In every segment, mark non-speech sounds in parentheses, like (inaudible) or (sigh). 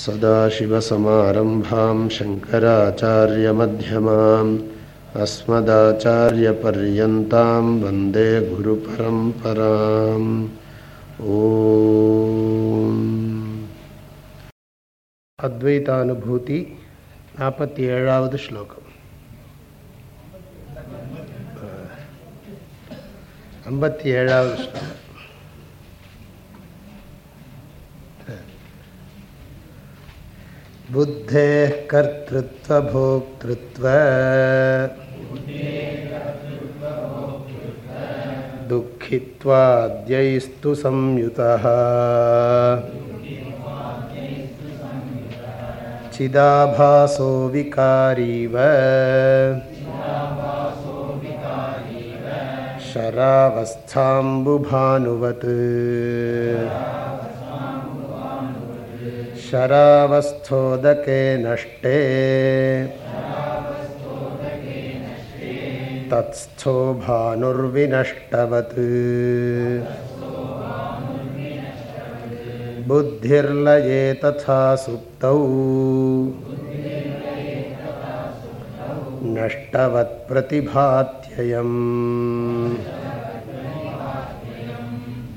सदाशिवसमारम्भां शङ्कराचार्यमध्यमाम् अस्मदाचार्यपर्यन्तां वन्दे गुरुपरम्पराम् ओ अद्वैतानुभूति नापति एळावद् श्लोकम् ஐம்பத்தி ஏழாவது ஸ்லோகம் बुद्धेः कर्तृत्वभोक्तृत्व। दुःखित्वाद्यैस्तु संयुतः। चिदाभासो विकारीव। शरावस्थाम्बुभानुवत्। शरावस्थोदके नष्टे। तत्स्थो भानुर्विनष्टवत् बुद्धिर्लये तथा सुप्तौ। नष्टवत्प्रतिभात्ययम्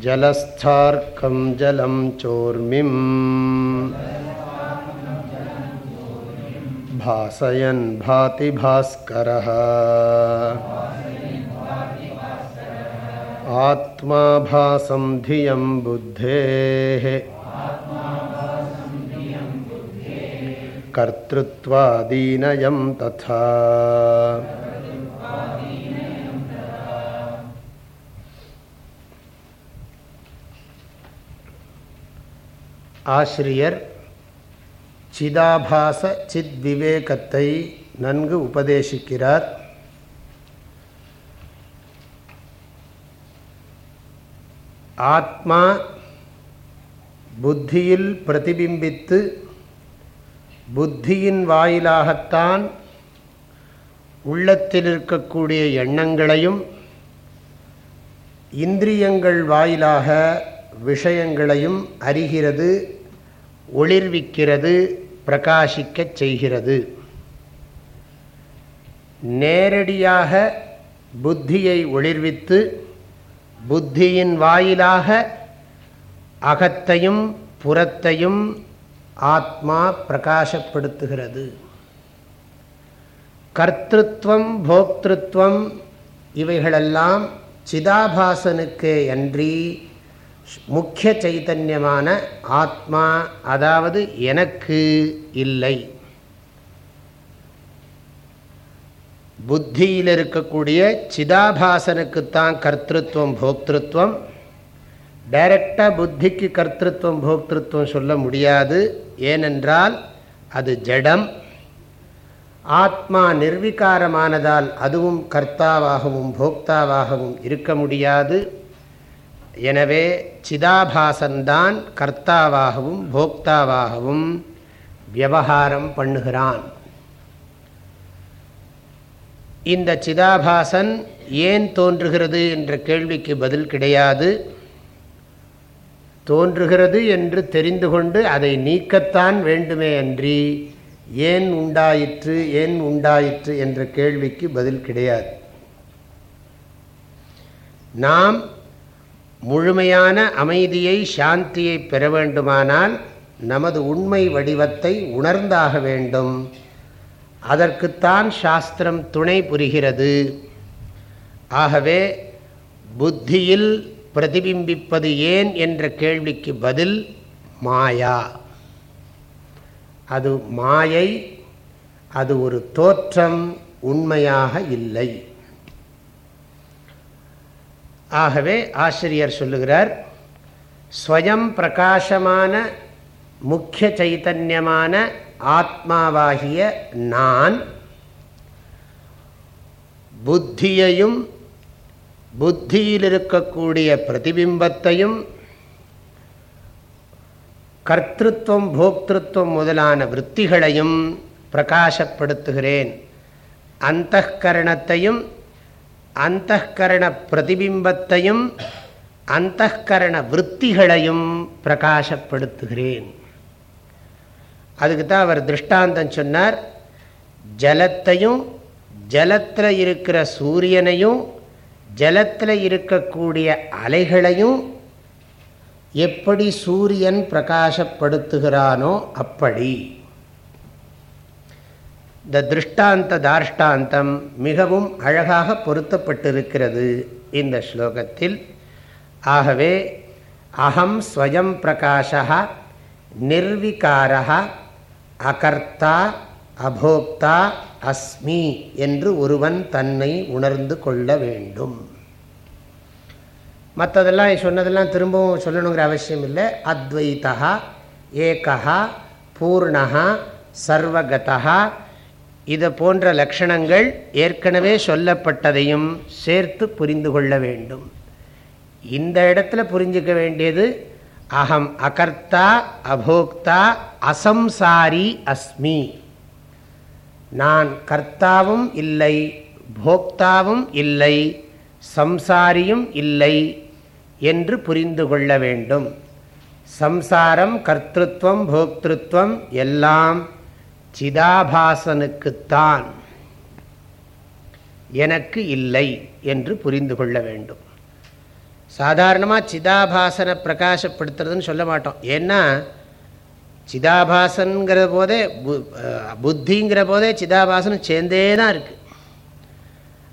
जलस्थार्कं जलं चोर्मिम् भासयन् भाति भास्करः आत्मा भासं धियं बुद्धेः। कर्तृत्वादीनयं तथा। ஆசிரியர் சிதாபாச சித் விவேகத்தை நன்கு உபதேசிக்கிறார். ஆத்மா புத்தியில் பிரதிபிம்பித்து புத்தியின் வாயிலாகத்தான் உள்ளத்தில் இருக்கக்கூடிய எண்ணங்களையும் இந்திரியங்கள் வாயிலாக விஷயங்களையும் அறிகிறது. ஒளிர்விக்கிறது பிரகாசிக்கச் செய்கிறது. நேரடியாக புத்தியை ஒளிர்வித்து புத்தியின் வாயிலாக அகத்தையும் புறத்தையும் ஆத்மா பிரகாசப்படுத்துகிறது. கர்த்தத்வம் போக்திருத்வம் இவைகளெல்லாம் சிதாபாசனுக்கே அன்றி முக்கிய சைத்தன்யமான ஆத்மா அதாவது எனக்கு இல்லை. புத்தியில் இருக்கக்கூடிய சிதாபாசனுக்குத்தான் கர்த்தத்துவம் போக்திருத்வம். டைரக்டாக புத்திக்கு கர்த்தத்துவம் போக்திருத்துவம் சொல்ல முடியாது. ஏனென்றால் அது ஜடம். ஆத்மா நிர்வீகாரமானதால் அதுவும் கர்த்தாவாகவும் போக்தாவாகவும் இருக்க முடியாது. எனவே சிதாபாசன்தான் கர்த்தாவாகவும் போக்தாவாகவும் விவகாரம் பண்ணுகிறான். இந்த சிதாபாசன் ஏன் தோன்றுகிறது என்ற கேள்விக்கு பதில் கிடையாது. தோன்றுகிறது என்று தெரிந்து கொண்டு அதை நீக்கத்தான் வேண்டுமே அன்றி ஏன் உண்டாயிற்று ஏன் உண்டாயிற்று என்ற கேள்விக்கு பதில் கிடையாது. நாம் முழுமையான அமைதியை சாந்தியை பெற வேண்டுமானால் நமது உண்மை வடிவத்தை உணர்ந்தாக வேண்டும். அதற்குத்தான் சாஸ்திரம் துணை புரிகிறது. ஆகவே புத்தியில் பிரதிபிம்பிப்பது ஏன் என்ற கேள்விக்கு பதில் மாயா. அது மாயை அது ஒரு தோற்றம் உண்மையாக இல்லை. ஆகவே ஆசிரியர் சொல்லுகிறார் ஸ்வயம் பிரகாசமான முக்கிய சைத்தன்யமான ஆத்மாவாகிய நான் புத்தியையும் புத்தியில் இருக்கக்கூடிய பிரதிபிம்பத்தையும் கர்த்தத்துவம் போக்திருத்துவம் முதலான விற்த்திகளையும் பிரகாசப்படுத்துகிறேன். அந்த கரணத்தையும் அந்தகரண பிரதிபிம்பத்தையும் அந்தகரண விற்த்திகளையும் பிரகாசப்படுத்துகிறேன். அதுக்கு தான் அவர் திருஷ்டாந்தம் சொன்னார். ஜலத்தையும் ஜலத்தில் இருக்கிற சூரியனையும் ஜலத்தில் இருக்கக்கூடிய அலைகளையும் எப்படி சூரியன் பிரகாசப்படுத்துகிறானோ அப்படி. இந்த திருஷ்டாந்த தார்ஷ்டாந்தம் மிகவும் அழகாக பொருத்தப்பட்டிருக்கிறது இந்த ஸ்லோகத்தில். ஆகவே அகம் ஸ்வயம் பிரகாஷா நிர்விகாரா அகர்த்தா அபோக்தா அஸ்மி என்று ஒருவன் தன்னை உணர்ந்து கொள்ள வேண்டும். மற்றதெல்லாம் சொன்னதெல்லாம் திரும்பவும் சொல்லணுங்கிற அவசியம் இல்லை. அத்வைத்தா ஏகா பூர்ணா சர்வகதா இதை போன்ற லக்ஷணங்கள் ஏற்கனவே சொல்லப்பட்டதையும் சேர்த்து புரிந்து கொள்ள வேண்டும். இந்த இடத்துல புரிஞ்சிக்க வேண்டியது அகம் அகர்த்தா அபோக்தா அசம்சாரி அஸ்மி. நான் கர்த்தாவும் இல்லை போக்தாவும் இல்லை சம்சாரியும் இல்லை என்று புரிந்து கொள்ள வேண்டும். சம்சாரம் கர்த்தத்வம் போக்திருத்வம் எல்லாம் சிதாபாசனுக்குத்தான் எனக்கு இல்லை என்று புரிந்து கொள்ள வேண்டும். சாதாரணமாக சிதாபாசனை பிரகாசப்படுத்துறதுன்னு சொல்ல மாட்டோம். ஏன்னா சிதாபாசன்கிற போதே புத்திங்கிற போதே சிதாபாசனம் சேர்ந்தே தான் இருக்குது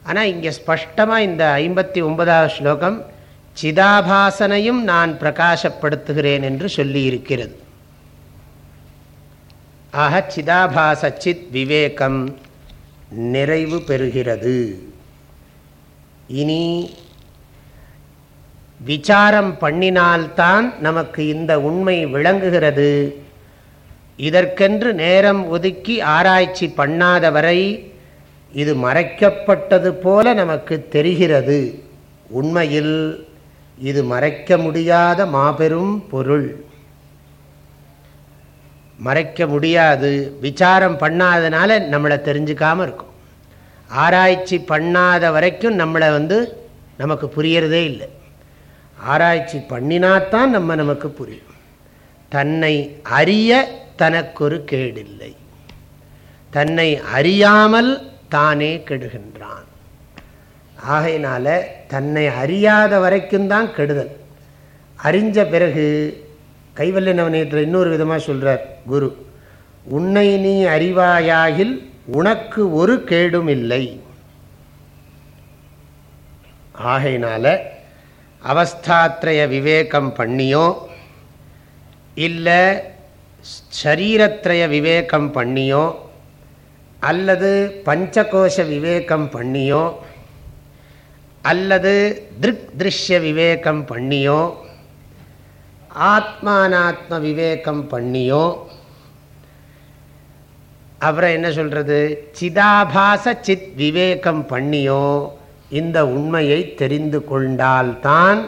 ஆனால் இங்கே ஸ்பஷ்டமாக இந்த ஐம்பத்தி ஒன்பதாவது ஸ்லோகம் சிதாபாசனையும் நான் பிரகாசப்படுத்துகிறேன் என்று சொல்லியிருக்கிறது. ஆக சிதாபாசச்சித் விவேகம் நிறைவு பெறுகிறது. இனி விசாரம் பண்ணினால்தான் நமக்கு இந்த உண்மை விளங்குகிறது. இதற்கென்று நேரம் ஒதுக்கி ஆராய்ச்சி பண்ணாத வரை இது மறைக்கப்பட்டது போல நமக்கு தெரிகிறது. உண்மையில் இது மறைக்க முடியாத மாபெரும் பொருள். மறைக்க முடியாது. விசாரம் பண்ணாதனால நம்மளை தெரிஞ்சுக்காமல் இருக்கும். ஆராய்ச்சி பண்ணாத வரைக்கும் நம்மளை வந்து நமக்கு புரியறதே இல்லை. ஆராய்ச்சி பண்ணினாத்தான் நம்ம நமக்கு புரியும். தன்னை அறிய தனக்கொரு கேடில்லை. தன்னை அறியாமல் தானே கெடுகின்றான். ஆகையினால தன்னை அறியாத வரைக்கும் தான் கெடுதல். அறிஞ்ச பிறகு கைவல்ய நவநீதத்தில் இன்னொரு விதமாக சொல்கிறார் குரு. உன்னை நீ அறிவாயாகில் உனக்கு ஒரு கேடும் இல்லை. ஆகையினால அவஸ்தாத்திரய விவேகம் பண்ணியோ இல்லை ஷரீரத்திரய விவேகம் பண்ணியோ அல்லது பஞ்சகோஷ விவேகம் பண்ணியோ அல்லது திருக் திருஷ்ய விவேகம் பண்ணியோ ஆத்மானாத்ம விவேகம் பண்ணியோ? அப்புறம் என்ன சொல்கிறது சிதாபாச சித் விவேகம் பண்ணியோ? இந்த உண்மையை தெரிந்து கொண்டால்தான்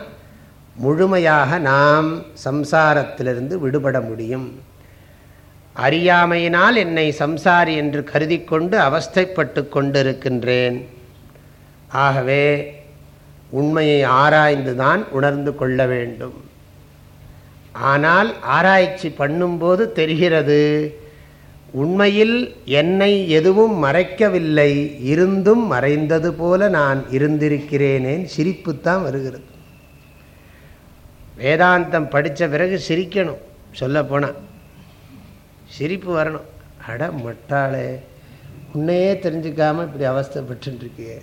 முழுமையாக நாம் சம்சாரத்திலிருந்து விடுபட முடியும். அறியாமையினால் என்னை சம்சாரி என்று கருதி கொண்டு அவஸ்தைப்பட்டு கொண்டிருக்கின்றேன். ஆகவே உண்மையை ஆராய்ந்து தான் உணர்ந்து கொள்ள வேண்டும். ஆனால் ஆராய்ச்சி பண்ணும்போது தெரிகிறது உண்மையில் என்னை எதுவும் மறைக்கவில்லை இருந்தும் மறைந்தது போல நான் இருந்திருக்கிறேனேன் சிரிப்புத்தான் வருகிறது. வேதாந்தம் படித்த பிறகு சிரிக்கணும் சொல்லப்போனால் சிரிப்பு வரணும். அட மட்டாளே உன்னையே தெரிஞ்சுக்காமல் இப்படி அவஸ்தப்பட்டுருக்கியே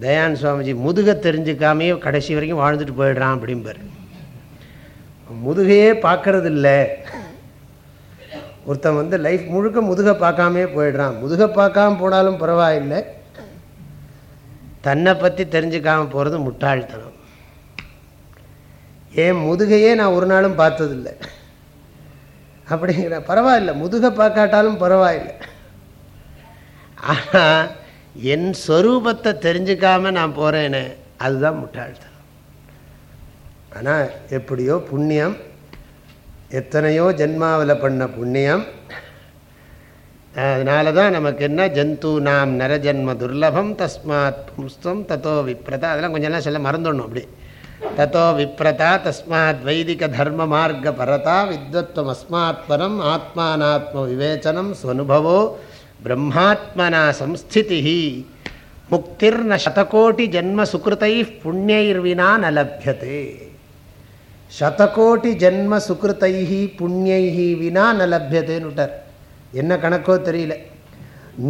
தயான் சுவாமிஜி முதுகை தெரிஞ்சுக்காமையே கடைசி வரைக்கும் வாழ்ந்துட்டு போயிடுறான் அப்படிம்பார். முதுகையே பார்க்கறது இல்லை ஒருத்தன் வந்து லைஃப் முழுக்க முதுகை பார்க்காமே போயிடுறான். முதுகை பார்க்காம போனாலும் பரவாயில்லை. தன்னை பற்றி தெரிஞ்சுக்காமல் போகிறது முட்டாள்தனம். ஏன் முதுகையே நான் ஒரு நாளும் பார்த்ததில்லை. அப்படிங்கிற பரவாயில்ல. முதுகை பார்க்காட்டாலும் பரவாயில்லை. ஆனால் என் ஸ்வரூபத்தை தெரிஞ்சுக்காம நான் போகிறேனே அதுதான் முட்டாள்தனம். ஆனால் எப்படியோ புண்ணியம் எத்தனையோ ஜென்மாவில் பண்ண புண்ணியம். அதனால தான் நமக்கு என்ன? ஜந்து நாம் நரஜன்ம துர்லபம் தஸ்மாத் பும்ஸ்தம் தத்தோ விப்ரதா. அதெல்லாம் கொஞ்சம் எல்லாம் சொல்ல மறந்துடணும் அப்படி. தத்தோ விப்ரதா தஸ்மாத் வைதிக தர்ம மார்க்க பரதா வித்வத்வம் அஸ்மாத் பரம் ஆத்மானாத்ம விவேச்சனம் ஸ்வனுபவோ பிரம்மாத்மனா சம்ஸ்திதி முக்திர்ன சதகோட்டி ஜென்ம சுகிருத்தை புண்ணியர்வினா நலபியதே. சதகோட்டி ஜென்ம சுகிருத்தை புண்ணியைஹி வினா நலபியதேன்னு விட்டார் என்ன கணக்கோ தெரியல.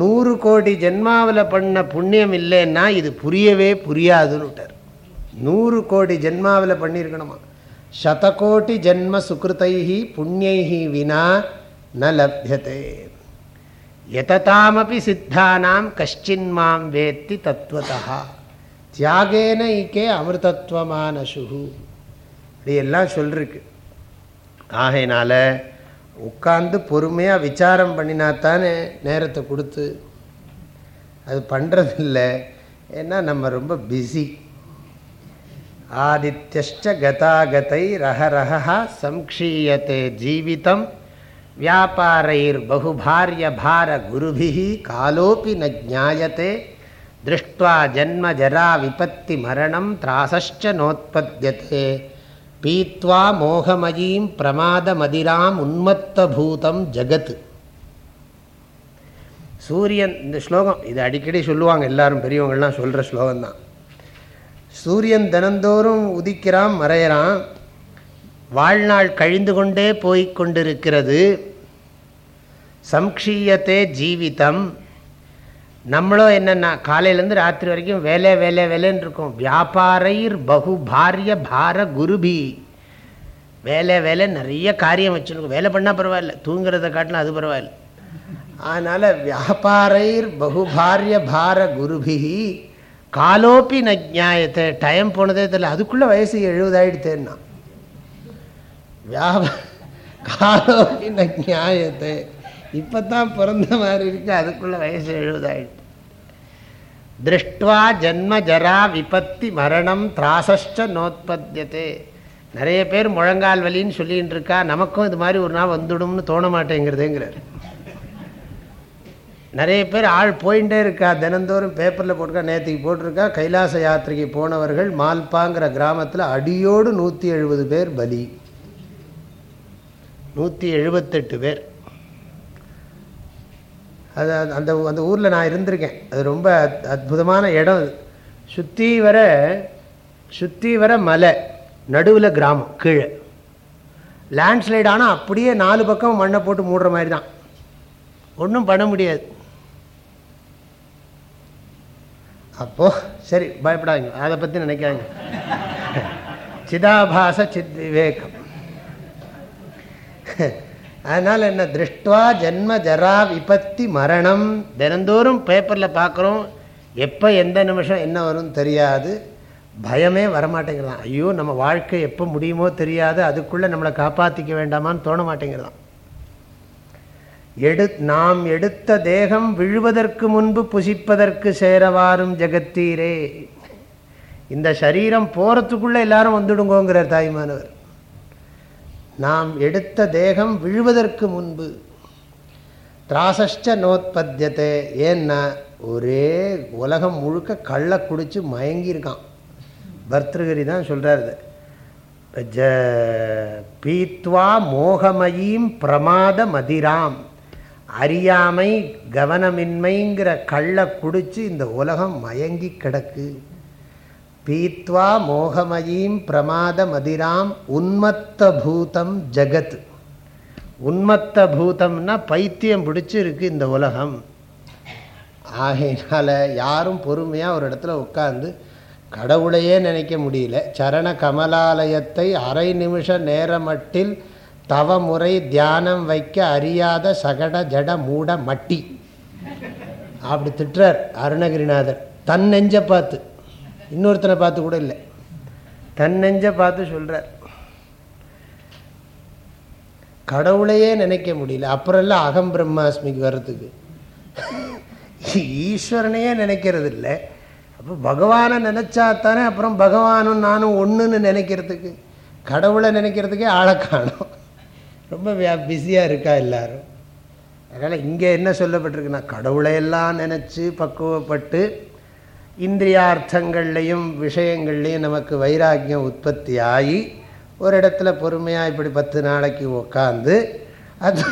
நூறு கோடி ஜென்மாவில் பண்ண புண்ணியம் இல்லைன்னா இது புரியவே புரியாதுன்னு விட்டார் நூறு கோடி ஜென்மாவில் பண்ணியிருக்கணுமா சதகோட்டி ஜென்ம சுகிருத்தை புண்ணியைஹி வினா ந லப்யதே. எததாமபி சித்தானாம் கஷ்டின் மாம் வேத்தி தத்துவதா தியாகேன ஈக்கே அமிர்தத்வமானசு இதையெல்லாம் சொல்லிருக்கு. ஆகையினால் உட்காந்து பொறுமையாக விசாரம் பண்ணினாத்தானே நேரத்தை கொடுத்து அது பண்ணுறதில்ல ஏன்னா நம்ம ரொம்ப பிஸி ஆதித்யஷ்ட கதாகதை ரஹரஹா சம்க்ஷீயத்தை ஜீவிதம். வியாபாரைர் பகுபாரிய பார குருபிஹி காலோப்பி ந ஜாயத்தை திருஷ்டுவா ஜன்ம ஜரா விபத்தி மரணம் திராசச்ச நோத்பத்தியத்தை பீத்வா மோகமயீம் பிரமாத மதிராம் உன்மத்த பூதம் ஜகத். சூரியன் இந்த ஸ்லோகம் இது அடிக்கடி சொல்லுவாங்க எல்லாரும் பெரியவங்கள்லாம் சொல்கிற ஸ்லோகம்தான். சூரியன் தினந்தோறும் உதிக்கிறான் மறையிறான். வாழ்நாள் கழிந்து கொண்டே போய்கொண்டிருக்கிறது சம்ஷீயத்தே சம்க்ஷீயத்தே ஜீவிதம். நம்மளும் என்னென்னா காலையிலேருந்து ராத்திரி வரைக்கும் வேலை வேலை வேலைன்னு இருக்கும். வியாபாரைர் பகு பாரிய பார குருபி. வேலை வேலை நிறைய காரியம் வச்சுருக்கோம். வேலை பண்ணால் பரவாயில்ல தூங்குறத காட்டினா அது பரவாயில்ல. அதனால் வியாபாரைர் பகுபாரிய பார குருபி. காலோப்பி நஜாயத்தை டைம் போனதே தெரியல. அதுக்குள்ளே வயசு எழுபதாயிடுத்தேன்னா. வியாப காலோப்பி நஜாயத்தை இப்போ தான் பிறந்த மாதிரி இருக்கு. அதுக்குள்ளே வயசு எழுபதாயிடுது திருஷ்டுவா ஜன்ம ஜரா விபத்தி மரணம் திராசஷ்ட நோத்பத்தியதே. நிறைய பேர் முழங்கால் வலின்னு சொல்லிகிட்டு இருக்கா. நமக்கும் இது மாதிரி ஒரு நாள் வந்துடும்னு தோண மாட்டேங்கிறதுங்கிறார். நிறைய பேர் ஆள் போயிட்டே இருக்கா. தினந்தோறும் பேப்பரில் போட்டிருக்கா நேற்றுக்கு போட்டிருக்கா. கைலாச யாத்திரைக்கு போனவர்கள் மால்பாங்கிற கிராமத்தில் அடியோடு நூற்றி எழுபது பேர் பலி. நூற்றி எழுபத்தெட்டு பேர். அது அந்த அந்த ஊரில் நான் இருந்திருக்கேன். அது ரொம்ப அற்புதமான இடம் சுற்றி வர சுற்றி வர மலை நடுவில் கிராமம் கீழே. லேண்ட்ஸ்லைட் ஆனால் அப்படியே நாலு பக்கம் மண்ணை போட்டு மூடுற மாதிரி தான். ஒன்றும் பண்ண முடியாது. அப்போது சரி பயப்படாதீங்க. அதை பற்றி நினைக்காங்க சிதாபாச சித் விவேகம். அதனால் என்ன? திருஷ்டுவா ஜென்ம ஜரா விபத்தி மரணம். தினந்தோறும் பேப்பரில் பார்க்குறோம் எப்போ எந்த நிமிஷம் என்ன வரும்னு தெரியாது. பயமே வரமாட்டேங்கிறதான். ஐயோ நம்ம வாழ்க்கை எப்போ முடியுமோ தெரியாது. அதுக்குள்ளே நம்மளை காப்பாற்றிக்க வேண்டாமான்னு தோண மாட்டேங்கிறதான். எடு நாம் எடுத்த தேகம் விழுவதற்கு முன்பு புசிப்பதற்கு சேரவாரும் ஜெகத்தீரே. இந்த சரீரம் போகிறதுக்குள்ளே எல்லாரும் வந்துடுங்கோங்கிறார் தாய்மானவர் நாம் எடுத்த தேகம் விழுவதற்கு முன்பு. திராசஷ்ட நோத்பத்தியத்தை ஏன்னா ஒரே உலகம் முழுக்க கள்ள குடித்து மயங்கியிருக்கான். பர்தகிரி தான் சொல்கிறாரு ஜ பீத்வா மோகமயீம் பிரமாத மதிராம் அறியாமை கவனமின்மைங்கிற கள்ள குடித்து இந்த உலகம் மயங்கி கிடக்கு. பீத்வா மோகமயீம் பிரமாத மதிராம் உன்மத்த பூதம் ஜகத் உன்மத்த பூதம்னா பைத்தியம் பிடிச்சிருக்கு இந்த உலகம். ஆகையினால் யாரும் பொறுமையாக ஒரு இடத்துல உட்காந்து கடவுளையே நினைக்க முடியல. சரண கமலாலயத்தை அரை நிமிஷ நேரமட்டில் தவமுறை தியானம் வைக்க அறியாத சகட ஜட மூட மட்டி. அப்படி திட்டுறார் அருணகிரிநாதர். தன் நெஞ்ச பார்த்து. இன்னொருத்தனை பார்த்து கூட இல்லை. தன் நெஞ்சை பார்த்து சொல்கிறார் கடவுளையே நினைக்க முடியல. அப்புறம் எல்லாம் அகம் பிரம்மாஸ்மிக்கு வர்றதுக்கு. ஈஸ்வரனையே நினைக்கிறது இல்லை. அப்போ பகவானை நினச்சா தானே அப்புறம் பகவானும் நானும் ஒன்றுன்னு நினைக்கிறதுக்கு. கடவுளை நினைக்கிறதுக்கே ஆளை காணும். ரொம்ப பிஸியாக இருக்கா எல்லாரும்? அதனால் இங்கே என்ன சொல்லப்பட்டிருக்குன்னா கடவுளையெல்லாம் நினச்சி பக்குவப்பட்டு இந்திரியார்த்தங்கள்லையும் விஷயங்கள்லையும் நமக்கு வைராக்கியம் உற்பத்தி ஆகி ஒரு இடத்துல பொறுமையாக இப்படி பத்து நாளைக்கு உட்காந்து அத்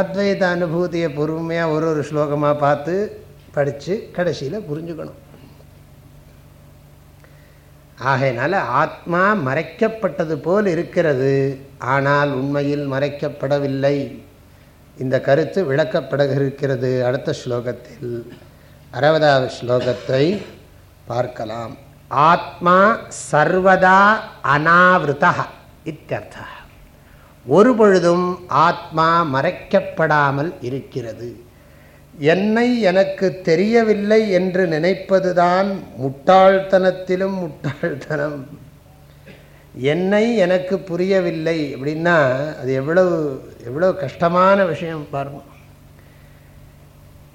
அத்வைத அனுபூதியை பொறுமையாக ஒரு ஒரு ஸ்லோகமாக பார்த்து படித்து கடைசியில் புரிஞ்சுக்கணும். ஆகையினால ஆத்மா மறைக்கப்பட்டது போல் இருக்கிறது. ஆனால் உண்மையில் மறைக்கப்படவில்லை. இந்த கருத்து விளக்கப்பட இருக்கிறது அடுத்த ஸ்லோகத்தில். அறுபதாவது ஸ்லோகத்தை பார்க்கலாம். ஆத்மா சர்வதா அனாவிருதா இத்தியர்த்தா. ஒரு பொழுதும் ஆத்மா மறைக்கப்படாமல் இருக்கிறது. என்னை எனக்கு தெரியவில்லை என்று நினைப்பதுதான் முட்டாள்தனத்திலும் முட்டாள்தனம். என்னை எனக்கு புரியவில்லை அப்படின்னா அது எவ்வளவு எவ்வளோ கஷ்டமான விஷயம் பாருங்கள்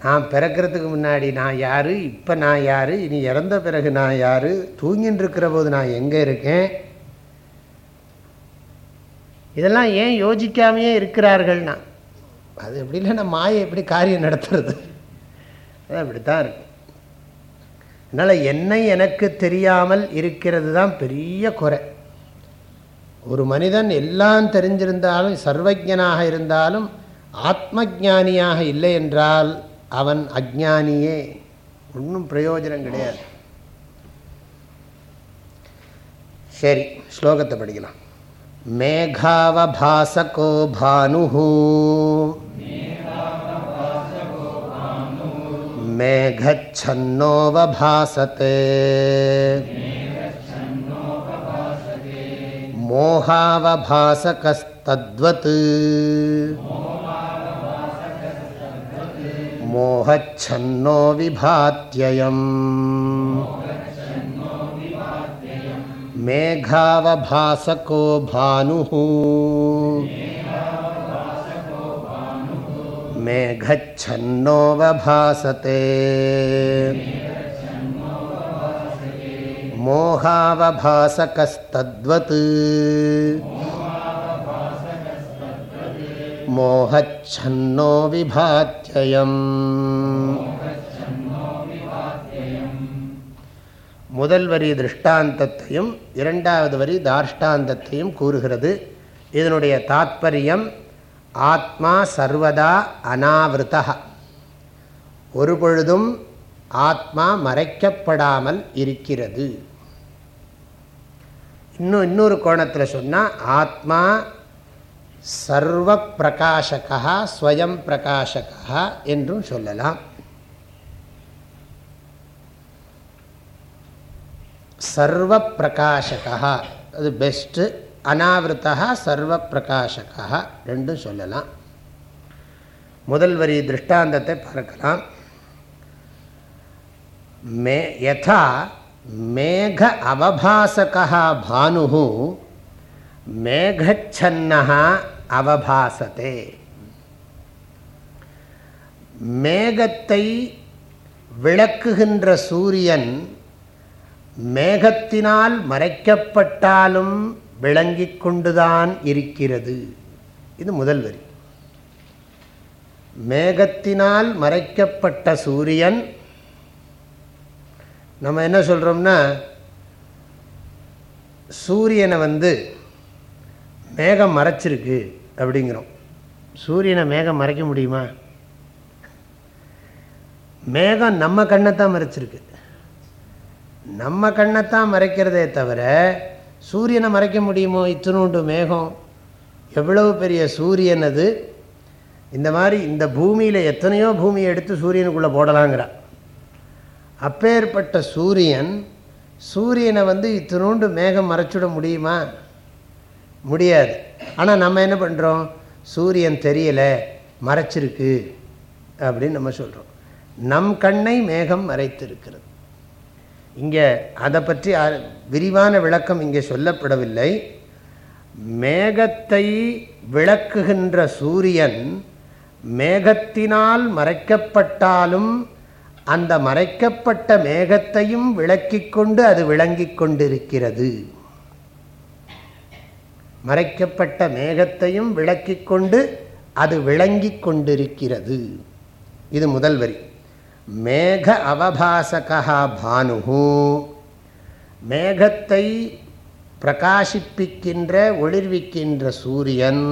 நான் பிறக்கிறதுக்கு முன்னாடி நான் யார்? இப்போ நான் யார்? இனி இறந்த பிறகு நான் யார்? தூங்கின்னு இருக்கிற போது நான் எங்கே இருக்கேன்? இதெல்லாம் ஏன் யோசிக்காமையே இருக்கிறார்கள்னா? அது எப்படி இல்லைன்னா மாயை எப்படி காரியம் நடத்துறது? அது அப்படித்தான் இருக்கு. அதனால் என்னை எனக்கு தெரியாமல் இருக்கிறது தான் பெரிய குறை. ஒரு மனிதன் எல்லாம் தெரிஞ்சிருந்தாலும் சர்வஜனாக இருந்தாலும் ஆத்ம ஜானியாக இல்லை என்றால் அவன் அஜானியே ஒன்றும் பிரயோஜனம் கிடையாது சரி ஸ்லோகத்தை படிக்கலாம் மேகாவபாசகோ பானு மேகச்சன்னோவபாசத்தே மோகாவபாசகஸ்தத்வத் மோகாவபாசகஸ்தத்வத் मोहच्छन्नो विभात्ययम्। मेघावभासको भानुः। मेघच्छन्नोवभासते मोहावभासकस्तद्वत्। मोहच्छन्नो முதல் வரி திருஷ்டாந்தத்தையும் இரண்டாவது வரி தார்ஷ்டாந்தத்தையும் கூறுகிறது. இதனுடைய தாத்பரியம் ஆத்மா சர்வதா அனாவிருத்தா ஒரு பொழுதும் ஆத்மா மறைக்கப்படாமல் இருக்கிறது. இன்னும் இன்னொரு கோணத்தில் சொன்னால் ஆத்மா சர்வ பிரகாஷகா ஸ்வயம் பிரகாஷகா என்றும் சொல்லலாம். சர்வ பிரகாஷகா அது பெஸ்ட்டு அனாவிரதா சர்வ பிரகாஷகா ரெண்டும் சொல்லலாம். முதல் வரி திருஷ்டாந்தத்தை பார்க்கலாம். மே யதா மேக அவபாசகா பானு மேகச்சன்னா அவபாசத்தே. மேகத்தை விளக்குகின்ற சூரியன் மேகத்தினால் மறைக்கப்பட்டாலும் விளங்கிக் கொண்டுதான் இருக்கிறது. இது முதல் வரி. மேகத்தினால் மறைக்கப்பட்ட சூரியன் நம்ம என்ன சொல்கிறோம்னா சூரியனை வந்து மேகம் மறைச்சிருக்கு அப்படிங்கிறோம். சூரியனை மேகம் மறைக்க முடியுமா? மேகம் நம்ம கண்ணைத்தான் மறைச்சிருக்கு. நம்ம கண்ணைத்தான் மறைக்கிறதே தவிர சூரியனை மறைக்க முடியுமோ? இத்தினூண்டு மேகம். எவ்வளவு பெரிய சூரியன் அது? இந்த மாதிரி இந்த பூமியில் எத்தனையோ பூமியை எடுத்து சூரியனுக்குள்ளே போடலாங்கிறான். அப்பேற்பட்ட சூரியன் சூரியனை வந்து இத்தினூண்டு மேகம் மறைச்சுட முடியுமா? முடியாது. ஆனால் நம்ம என்ன பண்ணுறோம் சூரியன் தெரியலை மறைச்சிருக்கு அப்படின்னு நம்ம சொல்கிறோம் நம் கண்ணை மேகம் மறைத்திருக்கிறது. இங்கே அதை பற்றி விரிவான விளக்கம் இங்கே சொல்லப்படவில்லை. மேகத்தை விளக்குகின்ற சூரியன் மேகத்தினால் மறைக்கப்பட்டாலும் அந்த மறைக்கப்பட்ட மேகத்தையும் விளக்கிக் கொண்டு அது விளங்கிக் கொண்டிருக்கிறது. மறைக்கப்பட்ட மேகத்தையும் விளக்கி கொண்டு அது விளங்கிக் கொண்டிருக்கிறது. இது முதல் வரி. மேக அவபாசகா பானு மேகத்தை பிரகாசிப்பிக்கின்ற ஒளிர்விக்கின்ற சூரியன்.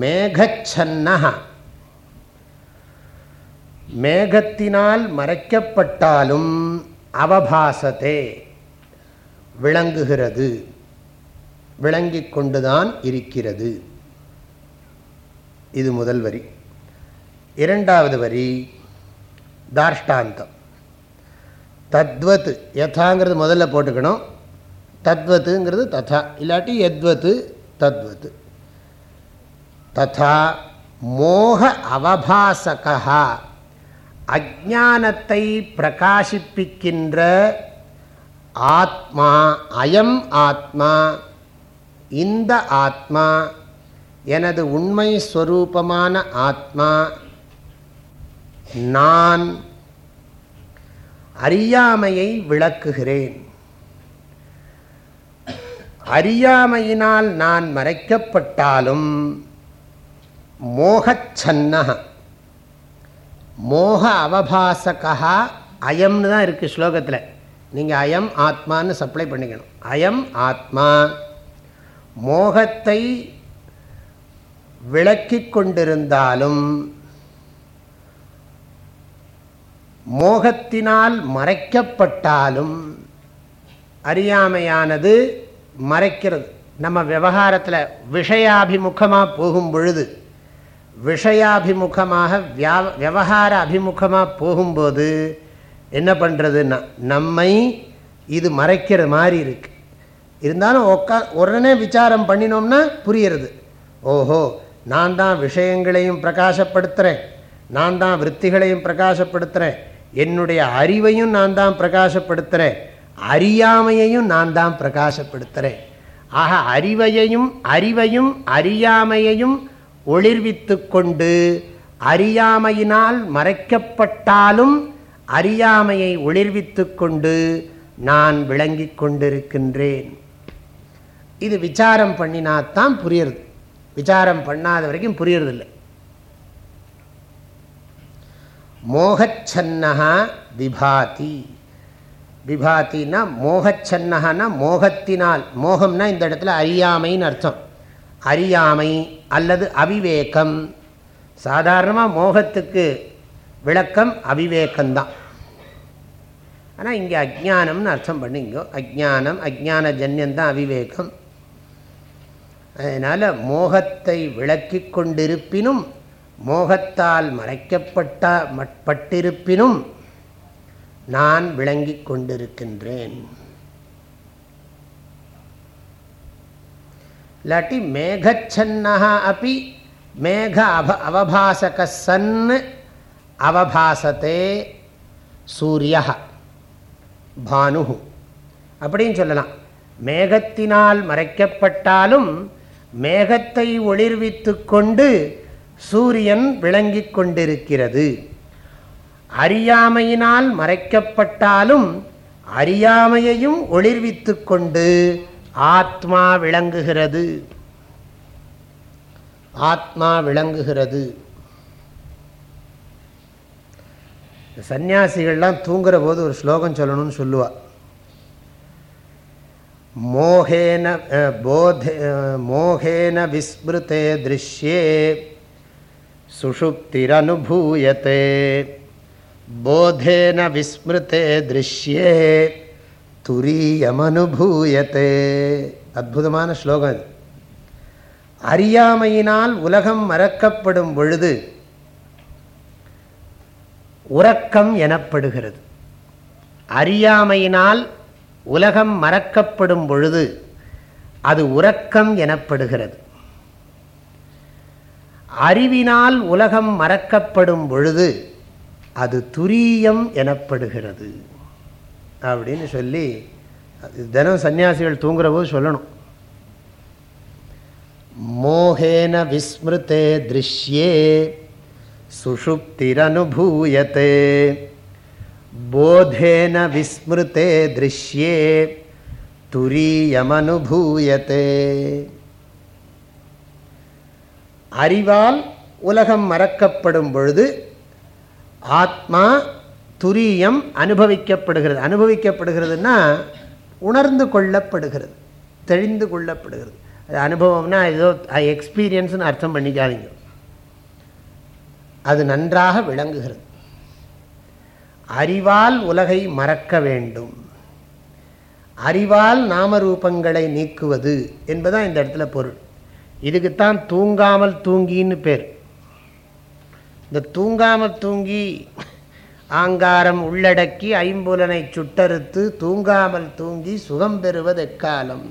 மேகச்சன்னகா மேகத்தினால் மறைக்கப்பட்டாலும் அவபாசத்தே விளங்குகிறது. விளங்கி கொண்டுதான் இருக்கிறது. இது முதல் வரி. இரண்டாவது வரி தார்ஷ்டாந்தம். தத்வத் யதாங்கிறது முதல்ல போட்டுக்கணும். தத்வத்துங்கிறது ததா இல்லாட்டி எத்வத்து தத்வத்து. ததா மோக அவபாசகா அஜானத்தை பிரகாசிப்பிக்கின்ற ஆத்மா அயம் ஆத்மா இந்த ஆத்மா எனது உண்மை ஸ்வரூபமான ஆத்மா நான் அறியாமையை விளக்குகிறேன். அறியாமையினால் நான் மறைக்கப்பட்டாலும் மோகச்சன்னக மோக அவபாசகா அயம்னு தான் இருக்குது ஸ்லோகத்தில். நீங்கள் அயம் ஆத்மான்னு சப்ளை பண்ணிக்கணும். அயம் ஆத்மா. மோகத்தை விளக்கிக் கொண்டிருந்தாலும் மோகத்தினால் மறைக்கப்பட்டாலும் அறியாமையானது மறைக்கிறது. நம்ம விவகாரத்தில் விஷயாபிமுகமாக போகும் பொழுது விஷயாபிமுகமாக வியா விவகார அபிமுகமாக போகும்போது என்ன பண்ணுறதுன்னா நம்மை இது மறைக்கிற மாதிரி இருக்குது இருந்தாலும் உக்கா உடனே விசாரம் பண்ணினோம்னா புரியுறது ஓஹோ நான் தான் விஷயங்களையும் பிரகாசப்படுத்துகிறேன் நான் தான் விற்த்திகளையும் பிரகாசப்படுத்துகிறேன் என்னுடைய அறிவையும் நான் தான் பிரகாசப்படுத்துகிறேன் அறியாமையையும் நான் தான் பிரகாசப்படுத்துகிறேன் ஆக அறிவையையும் அறிவையும் அறியாமையையும் ஒளிர்வித்து கொண்டு அறியாமையினால் மறைக்கப்பட்டாலும் அறியாமையை ஒளிர்வித்து கொண்டு நான் விளங்கி கொண்டிருக்கின்றேன். இது விசாரம் பண்ணினாத்தான் புரியுறது. விசாரம் பண்ணாத வரைக்கும் புரியறதில்லை. மோகச்சன்னகா விபாதி. விபாத்தின்னா மோகச்சன்னகனா மோகத்தினால் மோகம்னா இந்த இடத்துல அறியாமைன்னு அர்த்தம். அறியாமை அல்லது அவிவேகம். சாதாரணமாக மோகத்துக்கு விளக்கம் அவிவேகம்தான். ஆனால் இங்கே அஜானம்னு அர்த்தம் பண்ணிங்கோ அஜானம் அஜான ஜன்யந்தான் அவிவேகம். அதனால் மோகத்தை விளக்கி கொண்டிருப்பினும் மோகத்தால் மறைக்கப்பட்ட பட்டிருப்பினும் நான் விளங்கி கொண்டிருக்கின்றேன். இல்லாட்டி மேகச்சன்னா அப்படி மேக அவ அவபாசக சன் அவபாசத்தே சூரிய பானு அப்படின்னு சொல்லலாம். மேகத்தினால் மறைக்கப்பட்டாலும் மேகத்தை ஒளிர்வித்து கொண்டு சூரியன் விளங்கி கொண்டிருக்கிறது. அறியாமையினால் மறைக்கப்பட்டாலும் அறியாமையையும் ஒளிர்வித்து கொண்டு ஆத்மா விளங்குகிறது. ஆத்மா விளங்குகிறது. சன்னியாசிகள்லாம் தூங்குற போது ஒரு ஸ்லோகம் சொல்லணும்னு சொல்லுவா. மோகேன போதே மோகேன விஸ்மிருதே திருஷ்யே சுஷுப்திரனுபூயத்தே போதேன விஸ்மிருதே திருஷ்யே துரியமனுபூயத்தே அற்புதமான ஸ்லோகம் இது. அறியாமையினால் உலகம் மறக்கப்படும் பொழுது உறக்கம் எனப்படுகிறது. அறியாமையினால் உலகம் மறக்கப்படும் பொழுது அது உறக்கம் எனப்படுகிறது. அறிவினால் உலகம் மறக்கப்படும் பொழுது அது துரியம் எனப்படுகிறது. அப்படின்னு சொல்லி தினம் சன்னியாசிகள் தூங்குற போது சொல்லணும். மோகேன விஸ்மிருத்தே திருஷ்யே சுஷுப்திரனுபூயத்தே. போதேன விஸ்மிருத்தே திருஷ்யே துரியமனுபூயத்தே அறிவால் உலகம் மறக்கப்படும் பொழுது ஆத்மா துரியம் அனுபவிக்கப்படுகிறது. அனுபவிக்கப்படுகிறதுனா உணர்ந்து கொள்ளப்படுகிறது. தெளிந்து கொள்ளப்படுகிறது. அது அனுபவம்னா ஏதோ எக்ஸ்பீரியன்ஸ்னு அர்த்தம் பண்ணிக்காதீங்க. அது நன்றாக விளங்குகிறது. அறிவால் உலகை மறக்க வேண்டும். அறிவால் நாமரூபங்களை நீக்குவது என்பதான் இந்த இடத்துல பொருள். இதுக்குத்தான் தூங்காமல் தூங்கின்னு பேர். இந்த தூங்காமல் தூங்கி ஆங்காரம் உள்ளடக்கி ஐம்புலனை சுட்டறுத்து தூங்காமல் தூங்கி சுகம் பெறுவது எக்காலம்?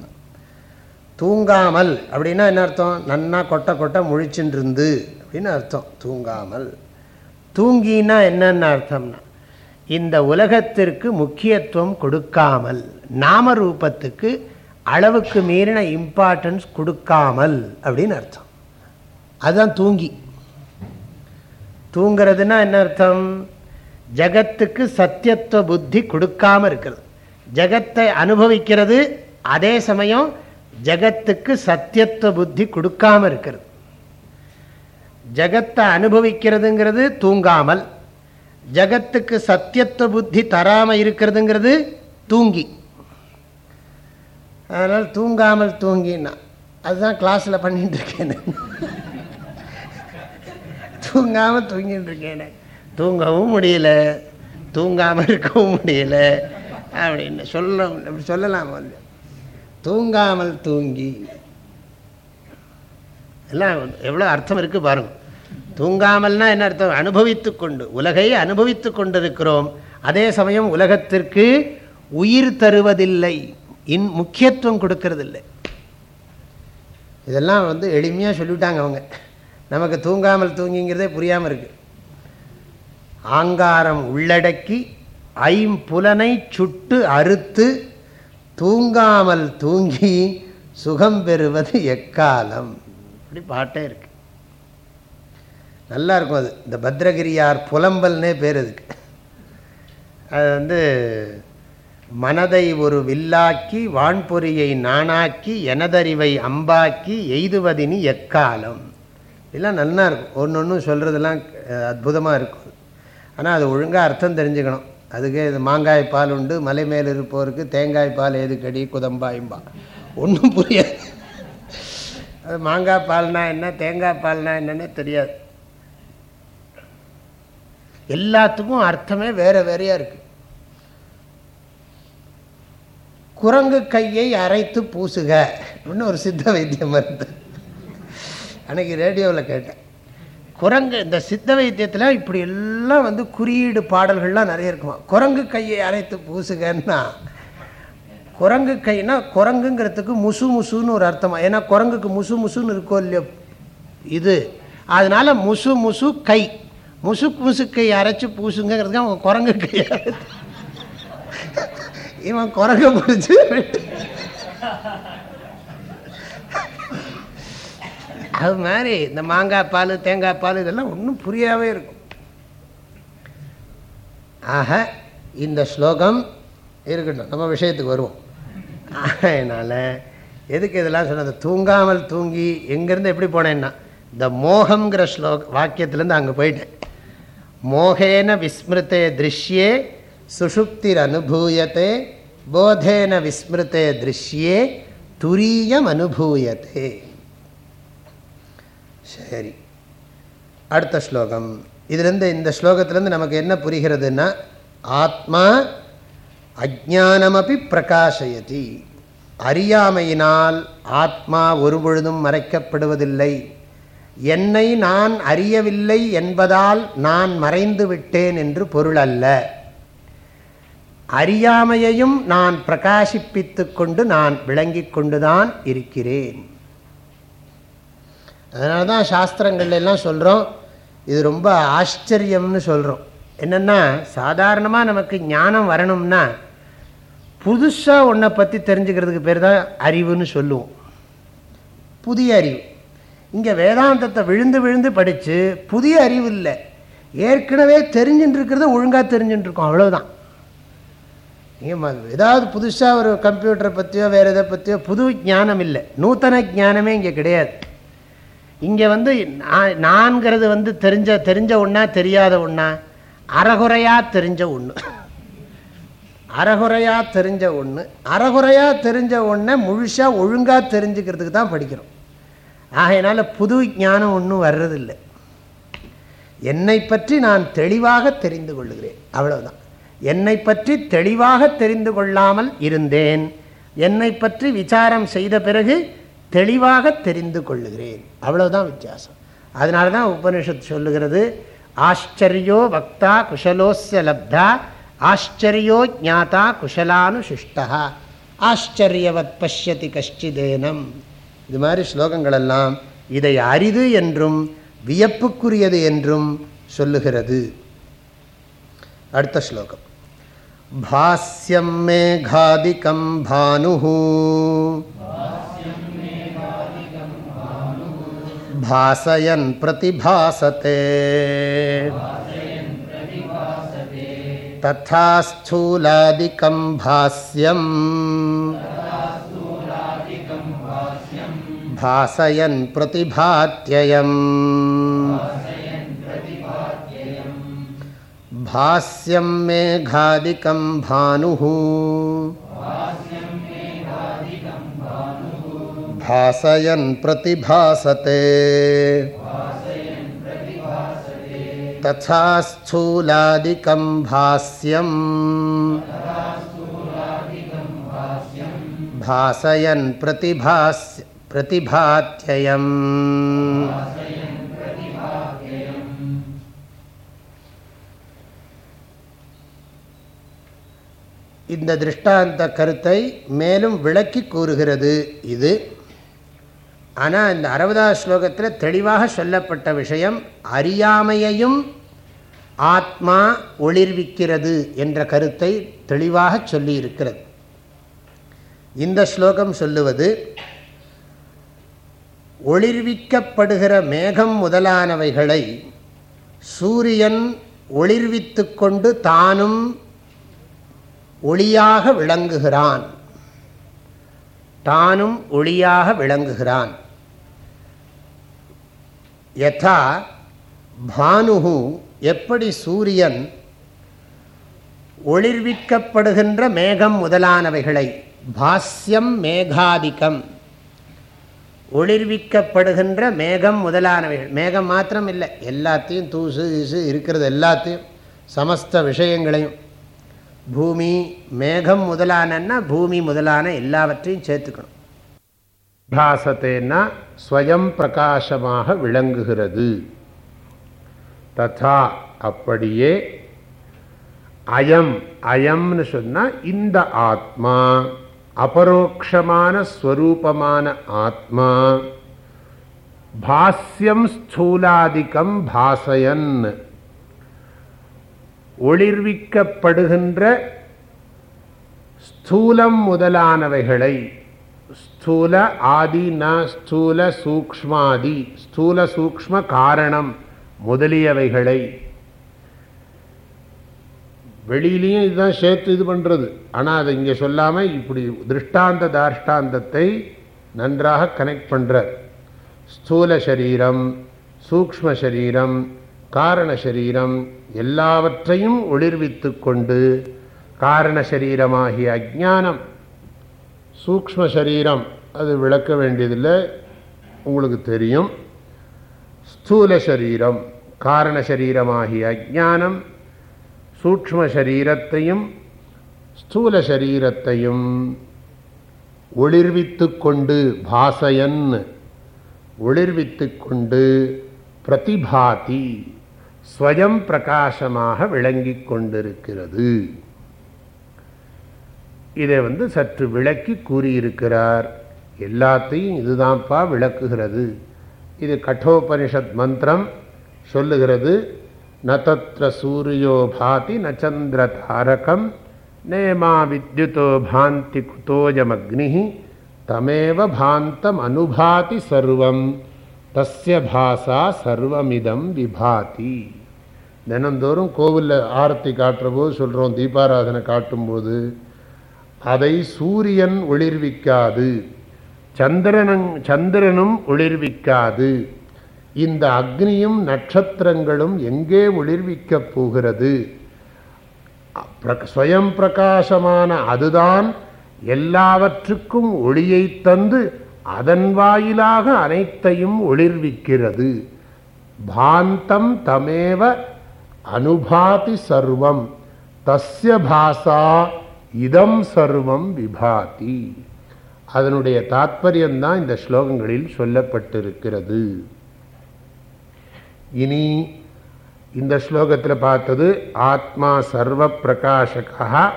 தூங்காமல் அப்படின்னா என்ன அர்த்தம்? நன்னா கொட்ட கொட்ட முழிச்சுட்டு இருந்து அப்படின்னு அர்த்தம். தூங்காமல். தூங்கினா என்னென்ன அர்த்தம்னா இந்த உலகத்திற்கு முக்கியத்துவம் கொடுக்காமல் நாம ரூபத்துக்கு அளவுக்கு மீறின இம்பார்ட்டன்ஸ் கொடுக்காமல் அப்படின்னு அர்த்தம். அதுதான் தூங்கி. தூங்கிறதுனா என்ன அர்த்தம்? ஜகத்துக்கு சத்தியத்துவ புத்தி கொடுக்காம இருக்கிறது. ஜகத்தை அனுபவிக்கிறது அதே சமயம் ஜகத்துக்கு சத்தியத்துவ புத்தி கொடுக்காம இருக்கிறது. ஜகத்தை அனுபவிக்கிறதுங்கிறது தூங்காமல். ஜகத்துக்கு சத்தியத்துவ புத்தி தராமல் இருக்கிறதுங்கிறது தூங்கி. அதனால் தூங்காமல் தூங்கினா. அதுதான் கிளாஸில் பண்ணிட்டு இருக்கேன் தூங்காமல் தூங்கிட்டு இருக்கேன் தூங்கவும் முடியல. தூங்காமல் இருக்கவும் முடியல. அப்படின்னு சொல்ல அப்படி சொல்லலாம் வந்து. தூங்காமல் தூங்கி. எல்லாம் எவ்வளோ அர்த்தம் இருக்குது பாருங்கள் தூங்காமல்னா என்ன அர்த்தம்? அனுபவித்து கொண்டு. உலகை அனுபவித்து கொண்டிருக்கிறோம். அதே சமயம் உலகத்திற்கு உயிர் தருவதில்லை. இன் முக்கியத்துவம் கொடுக்கறதில்லை. இதெல்லாம் வந்து எளிமையாக சொல்லிவிட்டாங்க அவங்க. நமக்கு தூங்காமல் தூங்கிங்கிறதே புரியாமல் இருக்கு. ஆங்காரம் உள்ளடக்கி ஐம்புலனை சுட்டு அறுத்து தூங்காமல் தூங்கி சுகம் பெறுவது எக்காலம்? அப்படி பாட்டே இருக்கு. நல்லா இருக்கும் அது. இந்த பத்ரகிரியார் புலம்பல்னே பேர் அதுக்கு. அது வந்து மனதை ஒரு வில்லாக்கி வான்பொறியை நானாக்கி எனதறிவை அம்பாக்கி எய்துவதினி எக்காலம். இதெல்லாம் நல்லா இருக்கும் ஒன்று ஒன்று சொல்கிறதெல்லாம் அற்புதமாக இருக்கும். ஆனால் அது ஒழுங்காக அர்த்தம் தெரிஞ்சுக்கணும். அதுக்கு இது மாங்காய் பால் உண்டு மலை மேல் இருப்போருக்கு தேங்காய் பால் எதுக்கடி குதம்பாயும்பா. ஒன்றும் புரியாது. அது மாங்காய் பால்னா என்ன தேங்காய் பால்னா என்னன்னே தெரியாது. எல்லாத்துக்கும் அர்த்தமே வேற வேறையாக இருக்குது குரங்கு கையை அரைத்து பூசுக. அப்படின்னு ஒரு சித்த வைத்தியம் இருந்தது அன்னைக்கு ரேடியோவில் கேட்டேன். குரங்கு இந்த சித்த வைத்தியத்தில் இப்படி எல்லாம் வந்து குறியீடு பாடல்கள்லாம் நிறைய இருக்குமா? குரங்கு கையை அரைத்து பூசுகன்னா குரங்கு கைனா குரங்குங்கிறதுக்கு முசு முசுன்னு ஒரு அர்த்தமா? ஏன்னா குரங்குக்கு முசு முசுன்னு இருக்கோ இல்லையோ? இது. அதனால முசு முசு கை. முசுக் முசுக்கை அரைச்சி பூசுங்கிறதுக்கு அவங்க குரங்கு கை இவன் குரங்க பிடிச்சி அது மாதிரி இந்த மாங்காய் பால் தேங்காய் பால் இதெல்லாம் ஒன்றும் புரியாவே இருக்கும். ஆக இந்த ஸ்லோகம் இருக்கட்டும். நம்ம விஷயத்துக்கு வருவோம். அதனால் எதுக்கு இதெல்லாம் சொன்னது? தூங்காமல் தூங்கி எங்கேருந்து எப்படி போனேன்னா இந்த மோகங்கிற ஸ்லோக வாக்கியத்துலேருந்து அங்கே போயிட்டேன். மோகேன விஸ்மிருத்தே திருஷ்யே சுஷுப்திர் அனுபூயத்தே போதேன விஸ்மிருத்தே திருஷ்யே துரியம் அனுபூயத்தே சரி. அடுத்த ஸ்லோகம். இதுலேருந்து இந்த ஸ்லோகத்திலேருந்து நமக்கு என்ன புரிகிறதுன்னா ஆத்மா அஜானமபி பிரகாசயதி அறியாமையினால் ஆத்மா ஒரு பொழுதும் மறைக்கப்படுவதில்லை. என்னை நான் அறியவில்லை என்பதால் நான் மறைந்து விட்டேன் என்று பொருள் அல்ல. அறியாமையையும் நான் பிரகாசிப்பித்து கொண்டு நான் விளங்கி கொண்டுதான் இருக்கிறேன். அதனால தான் சாஸ்திரங்கள்ல எல்லாம் சொல்கிறோம் இது ரொம்ப ஆச்சரியம்னு சொல்கிறோம் என்னென்னா சாதாரணமாக நமக்கு ஞானம் வரணும்னா புதுசாக ஒன்றை பற்றி தெரிஞ்சுக்கிறதுக்கு பேர் தான் அறிவுன்னு சொல்லுவோம். புதிய அறிவு. இங்கே வேதாந்தத்தை விழுந்து விழுந்து படித்து புதிய அறிவு இல்லை. ஏற்கனவே தெரிஞ்சுட்டு இருக்கிறத ஒழுங்காக தெரிஞ்சுட்டு இருக்கோம் அவ்வளோதான் நீங்கள் ஏதாவது புதுசாக ஒரு கம்ப்யூட்டரை பற்றியோ வேறு எதை பற்றியோ புது ஞானம் இல்லை. நூத்தன ஞானமே இங்கே கிடையாது. இங்கே வந்து நான்கிறது வந்து தெரிஞ்ச தெரிஞ்ச ஒன்றா தெரியாத ஒன்றா அறகுறையாக தெரிஞ்ச ஒன்று அறகுறையாக தெரிஞ்ச ஒன்று அறகுறையாக தெரிஞ்ச ஒன்றை முழுசாக ஒழுங்காக தெரிஞ்சுக்கிறதுக்கு தான் படிக்கிறோம். ஆகையினால புது ஞானம் ஒன்றும் வர்றதில்லை. என்னை பற்றி நான் தெளிவாக தெரிந்து கொள்ளுகிறேன் அவ்வளவுதான். என்னை பற்றி தெளிவாக தெரிந்து கொள்ளாமல் இருந்தேன். என்னை பற்றி விசாரம் செய்த பிறகு தெளிவாக தெரிந்து கொள்ளுகிறேன். அவ்வளவுதான் வித்தியாசம். அதனால தான் உபனிஷத் சொல்லுகிறது ஆச்சரியோ பக்தா குஷலோஸ்ய லப்தா ஆச்சரியோ ஜாத்தா குஷலானுசிஷ்டா ஆச்சரியவத் பசியதி கஷ்டிதேனம். இது மாதிரி ஸ்லோகங்களெல்லாம் இதை அரிது என்றும் வியப்புக்குரியது என்றும் சொல்லுகிறது அடுத்த ஸ்லோகம் பாஸ்யம் மேகாதிகம் பானு भासयन् प्रतिभासते तथा स्थूलादिकं भास्यम् भासयन् प्रतिभात्ययम्। भास्यं मेघादिकं भानुः। भासयन् प्रतिभासते। तथा स्थूलादिकं भास्यम् भासयन् प्रतिभात्ययम् இந்த திருஷ்டாந்த கருத்தை மேலும் விளக்கி கூறுகிறது இது ஆனால் இந்த அறுபதாவது ஸ்லோகத்தில் தெளிவாக சொல்லப்பட்ட விஷயம் அறியாமையையும் ஆத்மா ஒளிர்விக்கிறது என்ற கருத்தை தெளிவாக சொல்லியிருக்கிறது இந்த ஸ்லோகம் சொல்லுவது ஒளிர்விக்கப்படுகிற மேகம் முதலானவைகளை சூரியன் ஒளிர்வித்து கொண்டு தானும் ஒளியாக விளங்குகிறான். தானும் ஒளியாக விளங்குகிறான். யதா பானுகு எப்படி சூரியன் ஒளிர்விக்கப்படுகின்ற மேகம் முதலானவைகளை பாஸ்யம் மேகாதிக்கம். ஒளிர்விக்கப்படுகின்ற மேகம் முதலானவைகள். மேகம் மாத்திரம் இல்லை எல்லாத்தையும் தூசு ஈசு இருக்கிறது எல்லாத்தையும் சமஸ்த விஷயங்களையும். பூமி மேகம் முதலானன்னா பூமி முதலான எல்லாவற்றையும் சேர்த்துக்கணும். பாசத்தேன்னா ஸ்வயம் பிரகாசமாக விளங்குகிறது. ததா அப்படியே அயம் அயம்னு சொன்னால் இந்த ஆத்மா. அபரோக்ஷமான ஸ்வரூபமான ஆத்மா பாஸ்யம் ஸ்தூலாதிக்கம் பாசயன். ஒளிர்விக்கப்படுகின்ற ஸ்தூலம் முதலானவைகளை ஸ்தூல ஆதி ந ஸ்தூல சூக்மாதி ஸ்தூல சூக்ம காரணம் முதலியவைகளை வெளியிலையும் இதுதான் சேர்த்து இது பண்ணுறது ஆனால் அதை இங்கே சொல்லாமல் இப்படி திருஷ்டாந்த தாஷ்டாந்தத்தை நன்றாக கனெக்ட் பண்ணுறார் ஸ்தூல சரீரம் சூக்ஷ்ம சரீரம் காரண சரீரம் எல்லாவற்றையும் ஒளிர்வித்து கொண்டு காரண சரீரமாகிய அஜானம் சூக்ம சரீரம் அது விளக்க வேண்டியதில்லை. உங்களுக்கு தெரியும். ஸ்தூல சரீரம் காரண சரீரமாகிய அஜானம் சூக்ம சரீரத்தையும் ஸ்தூல சரீரத்தையும் ஒளிர்வித்து கொண்டு பாசையன் ஒளிர்வித்து கொண்டு பிரதிபாதி ஸ்வயம் பிரகாசமாக விளங்கி கொண்டிருக்கிறது. இதை வந்து சற்று விளக்கி கூறியிருக்கிறார். எல்லாத்தையும் இதுதான்ப்பா விளக்குகிறது. இது கட்டோபனிஷத் மந்திரம் சொல்லுகிறது. ந தத்திர சூரியோ பாதி ந சந்திர தாரகம் நேமா வித்யுதோ பாந்தி குதோஜமக்னி தமேவ பாந்தம் அனுபாதி சர்வம் தஸ்ய பாசா சர்வமிதம் விபாதி தினந்தோறும் கோவிலில் ஆரத்தி காட்டுற போது சொல்கிறோம் தீபாராதனை காட்டும்போது அதை சூரியன் ஒளிர்விக்காது சந்திரனும் சந்திரனும் ஒளிர்விக்காது. இந்த அக்னியும் நட்சத்திரங்களும் எங்கே ஒளிர்விக்கப் போகிறது? ஸ்வயம் பிரகாசமான அதுதான் எல்லாவற்றுக்கும் ஒளியை தந்து அதன் வாயிலாக அனைத்தையும் ஒளிர்விக்கிறது. பாந்தம் தமேவ அனுபாதி சர்வம் தஸ்ய பாசா இதம் சர்வம் விபாதி. அதனுடைய தாத்பரியம்தான் இந்த ஸ்லோகங்களில் சொல்லப்பட்டிருக்கிறது. இனி இந்த ஸ்லோகத்தில் பார்த்தது ஆத்மா சர்வ பிரகாஷகா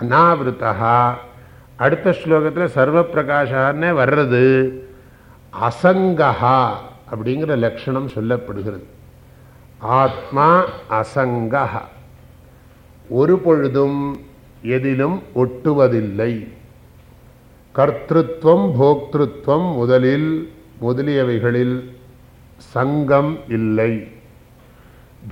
அனாவிருத்தா அடுத்த ஸ்லோகத்தில் சர்வ பிரகாஷான்னே வர்றது அசங்கஹா அப்படிங்கிற லட்சணம் சொல்லப்படுகிறது. ஆத்மா அசங்கஹா. ஒரு பொழுதும் எதிலும் ஒட்டுவதில்லை. கர்த்தத்வம் போக்திருத்வம் முதலில் முதலியவைகளில் சங்கம் இல்லை.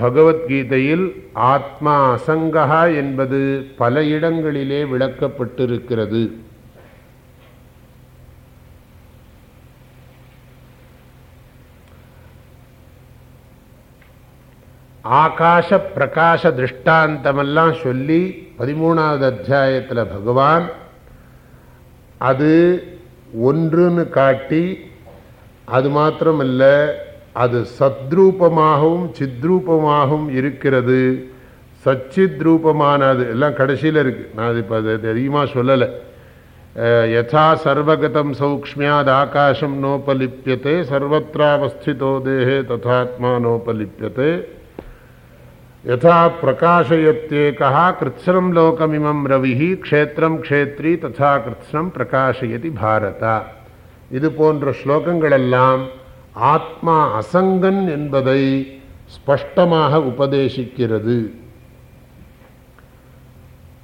பகவத்கீதையில் ஆத்மா அசங்கா என்பது பல இடங்களிலே விளக்கப்பட்டிருக்கிறது. ஆகாஷ பிரகாஷ திருஷ்டாந்தமெல்லாம் சொல்லி பதிமூணாவது அத்தியாயத்தில் பகவான் அது ஒன்றுன்னு காட்டி அது மாத்திரமல்ல அது சத்ரூபமாகவும் சித்ரூபமாகவும் இருக்கிறது. சச்சித் ரூபமானது எல்லாம் கடைசியில் இருக்குது நான் இப்போ அது அதிகமாக சொல்லலை. யதா சர்வகதம் சௌக்மியாத் ஆகாஷம் நோபலிப்பியத்தை சர்வத்திராவஸ்திதோ தேகே ததாத்மா நோபலிப்பியத்தை யதா பிரகாஷயத்தேகா கிருத்ஸ்னம் லோகமிமம் ரவி க்ஷேத்திரம் க்ஷேத்ரி ததா கிருத்ஸ்னம் பிரகாஷயதி பாரதா. இது போன்ற ஸ்லோகங்களெல்லாம் ஆத்மா அசங்கன் என்பதை ஸ்பஷ்டமாக உபதேசிக்கிறது.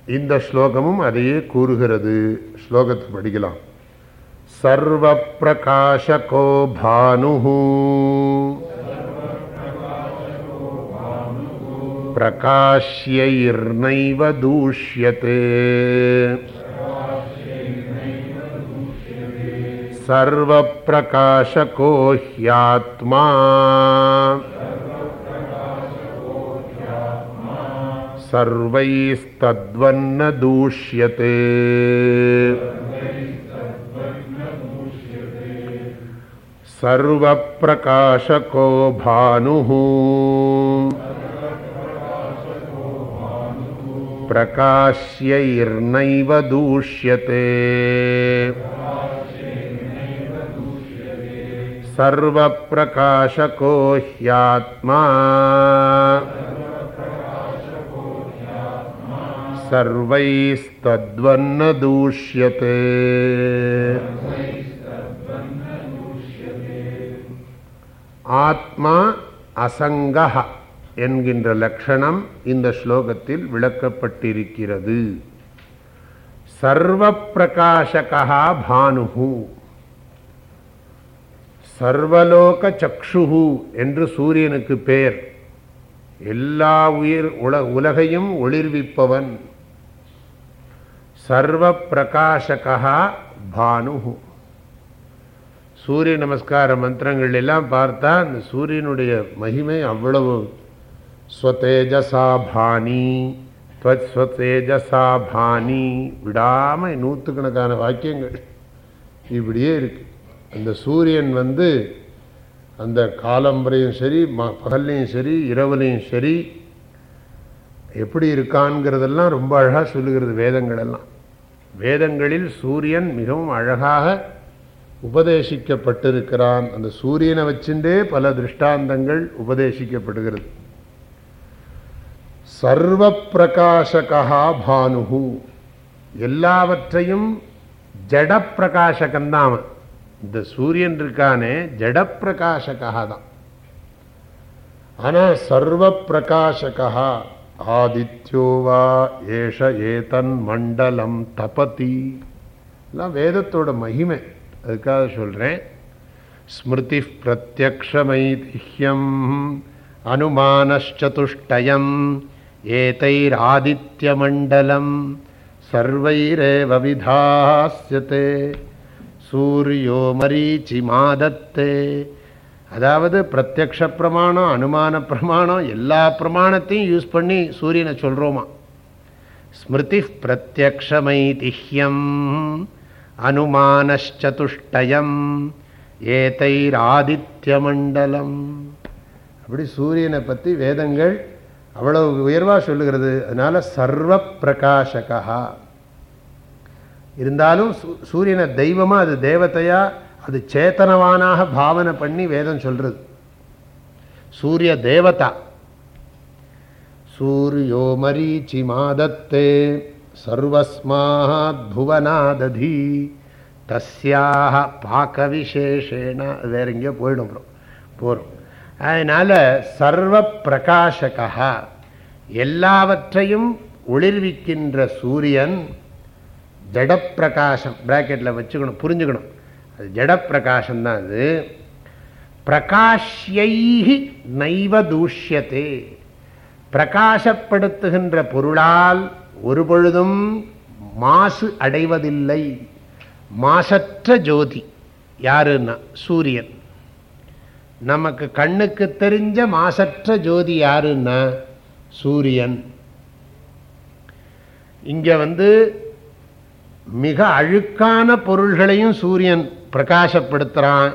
இந்த ஸ்லோகமும் அதையே கூறுகிறது. ஸ்லோகத்தை படிக்கலாம். சர்வ பிரகாஷகோ பானு பிரகாஷ்யைர்நைவ தூஷ்யத்தே सर्वप्रकाशको ह्यात्मा सर्वैस्तद्वन्न दूष्यते सर्वप्रकाशको भानुः। प्रकाश्यैर्नैव दूष्यते सर्वप्रकाशको ह्यात्मा सर्वैस्तद्वन्न दूष्यते ஆத்மா அசங்கஹ என்கின்ற லட்சணம் இந்த ஸ்லோகத்தில் விளக்கப்பட்டிருக்கிறது சர்வ பிரகாஷகா பானுகு சர்வலோக சக்ஷுகு என்று சூரியனுக்கு பெயர் எல்லா உயிர் உல உலகையும் ஒளிர்விப்பவன். சர்வ பிரகாஷகா பானுகு சூரிய நமஸ்கார மந்திரங்கள் எல்லாம் பார்த்தா அந்த சூரியனுடைய மகிமை அவ்வளவு. ஸ்வதேஜசா பாணி ஸ்வதேஜசா பாணி. விடாமல் நூற்றுக்கணக்கான வாக்கியங்கள். இப்படியே இருக்கு. அந்த சூரியன் வந்து அந்த காலம்பரையும் சரி ம பகல்லையும் சரி இரவுலையும் சரி எப்படி இருக்கான்ங்கிறதெல்லாம் ரொம்ப அழகாக சொல்லுகிறது வேதங்களெல்லாம். வேதங்களில் சூரியன் மிகவும் அழகாக உபதேசிக்கப்பட்டிருக்கிறான். அந்த சூரியனை வச்சுட்டே பல திருஷ்டாந்தங்கள் உபதேசிக்கப்படுகிறது. சர்வ பிரகாஷகா பானுகு எல்லாவற்றையும் ஜட பிரகாசகந்தான் இந்த சூரியன் இருக்கானே ஜடப்பிரகாசகா தான் ஆனால் சர்வ பிரகாசகா ஆதித்யோவா ஏஷ ஏதன் மண்டலம் தபதி. எல்லாம் வேதத்தோட மகிமை. அதுக்காக சொல்கிறேன் ஸ்மிருதி பிரத்யக்ஷமைதிஹ்யம் அனுமானச்சதுஷ்டயம் ஏதைராதித்யமண்டலம். சர்வைரேவ விதாஸ்யते சூரியோ மரீச்சிமாதத்தே அதாவது பிரத்யக்ஷ பிரமாணம் அனுமான பிரமாணம் எல்லா பிரமாணத்தையும் யூஸ் பண்ணி சூரியனை சொல்கிறோமா ஸ்மிருதி பிரத்யக்ஷமைதிஹ்யம் அனுமானச்சதுஷ்டயம் ஏதைராதித்யமண்டலம். அப்படி சூரியனை பற்றி வேதங்கள் அவ்வளவு உயர்வாக சொல்லுகிறது. அதனால் சர்வ பிரகாஷகா. இருந்தாலும் சூ- சூரியனை தெய்வமாக அது தேவதையா அது சேத்தனவானாக பாவனை பண்ணி வேதம் சொல்கிறது சூரிய தேவதா. சூரியோ மரீச்சி மாதத்தே சர்வஸ்மாத் புவனாததி தஸ்யாக பாக்க விசேஷேனா வேற எங்கேயோ போயிடும் அப்புறம் போகிறோம் அதனால் சர்வ பிரகாஷகா எல்லாவற்றையும் ஒளிர்விக்கின்ற சூரியன் ஜடப்பிரகாசம் பிராக்கெட்டில் வச்சுக்கணும் புரிஞ்சுக்கணும். அது ஜடப்பிரகாசம் தான் அது. பிரகாஷ்யைகி நைவ தூஷ்யத்தே பிரகாசப்படுத்துகின்ற பொருளால் ஒரு பொழுதும் மாசு அடைவதில்லை. மாசற்ற ஜோதி. யாருன்னா? சூரியன். நமக்கு கண்ணுக்கு தெரிஞ்ச மாசற்ற ஜோதி யாருன்னா? சூரியன். இங்கே வந்து மிக அழுக்கான பொருள்களையும் சூரியன் பிரகாசப்படுத்துகிறான்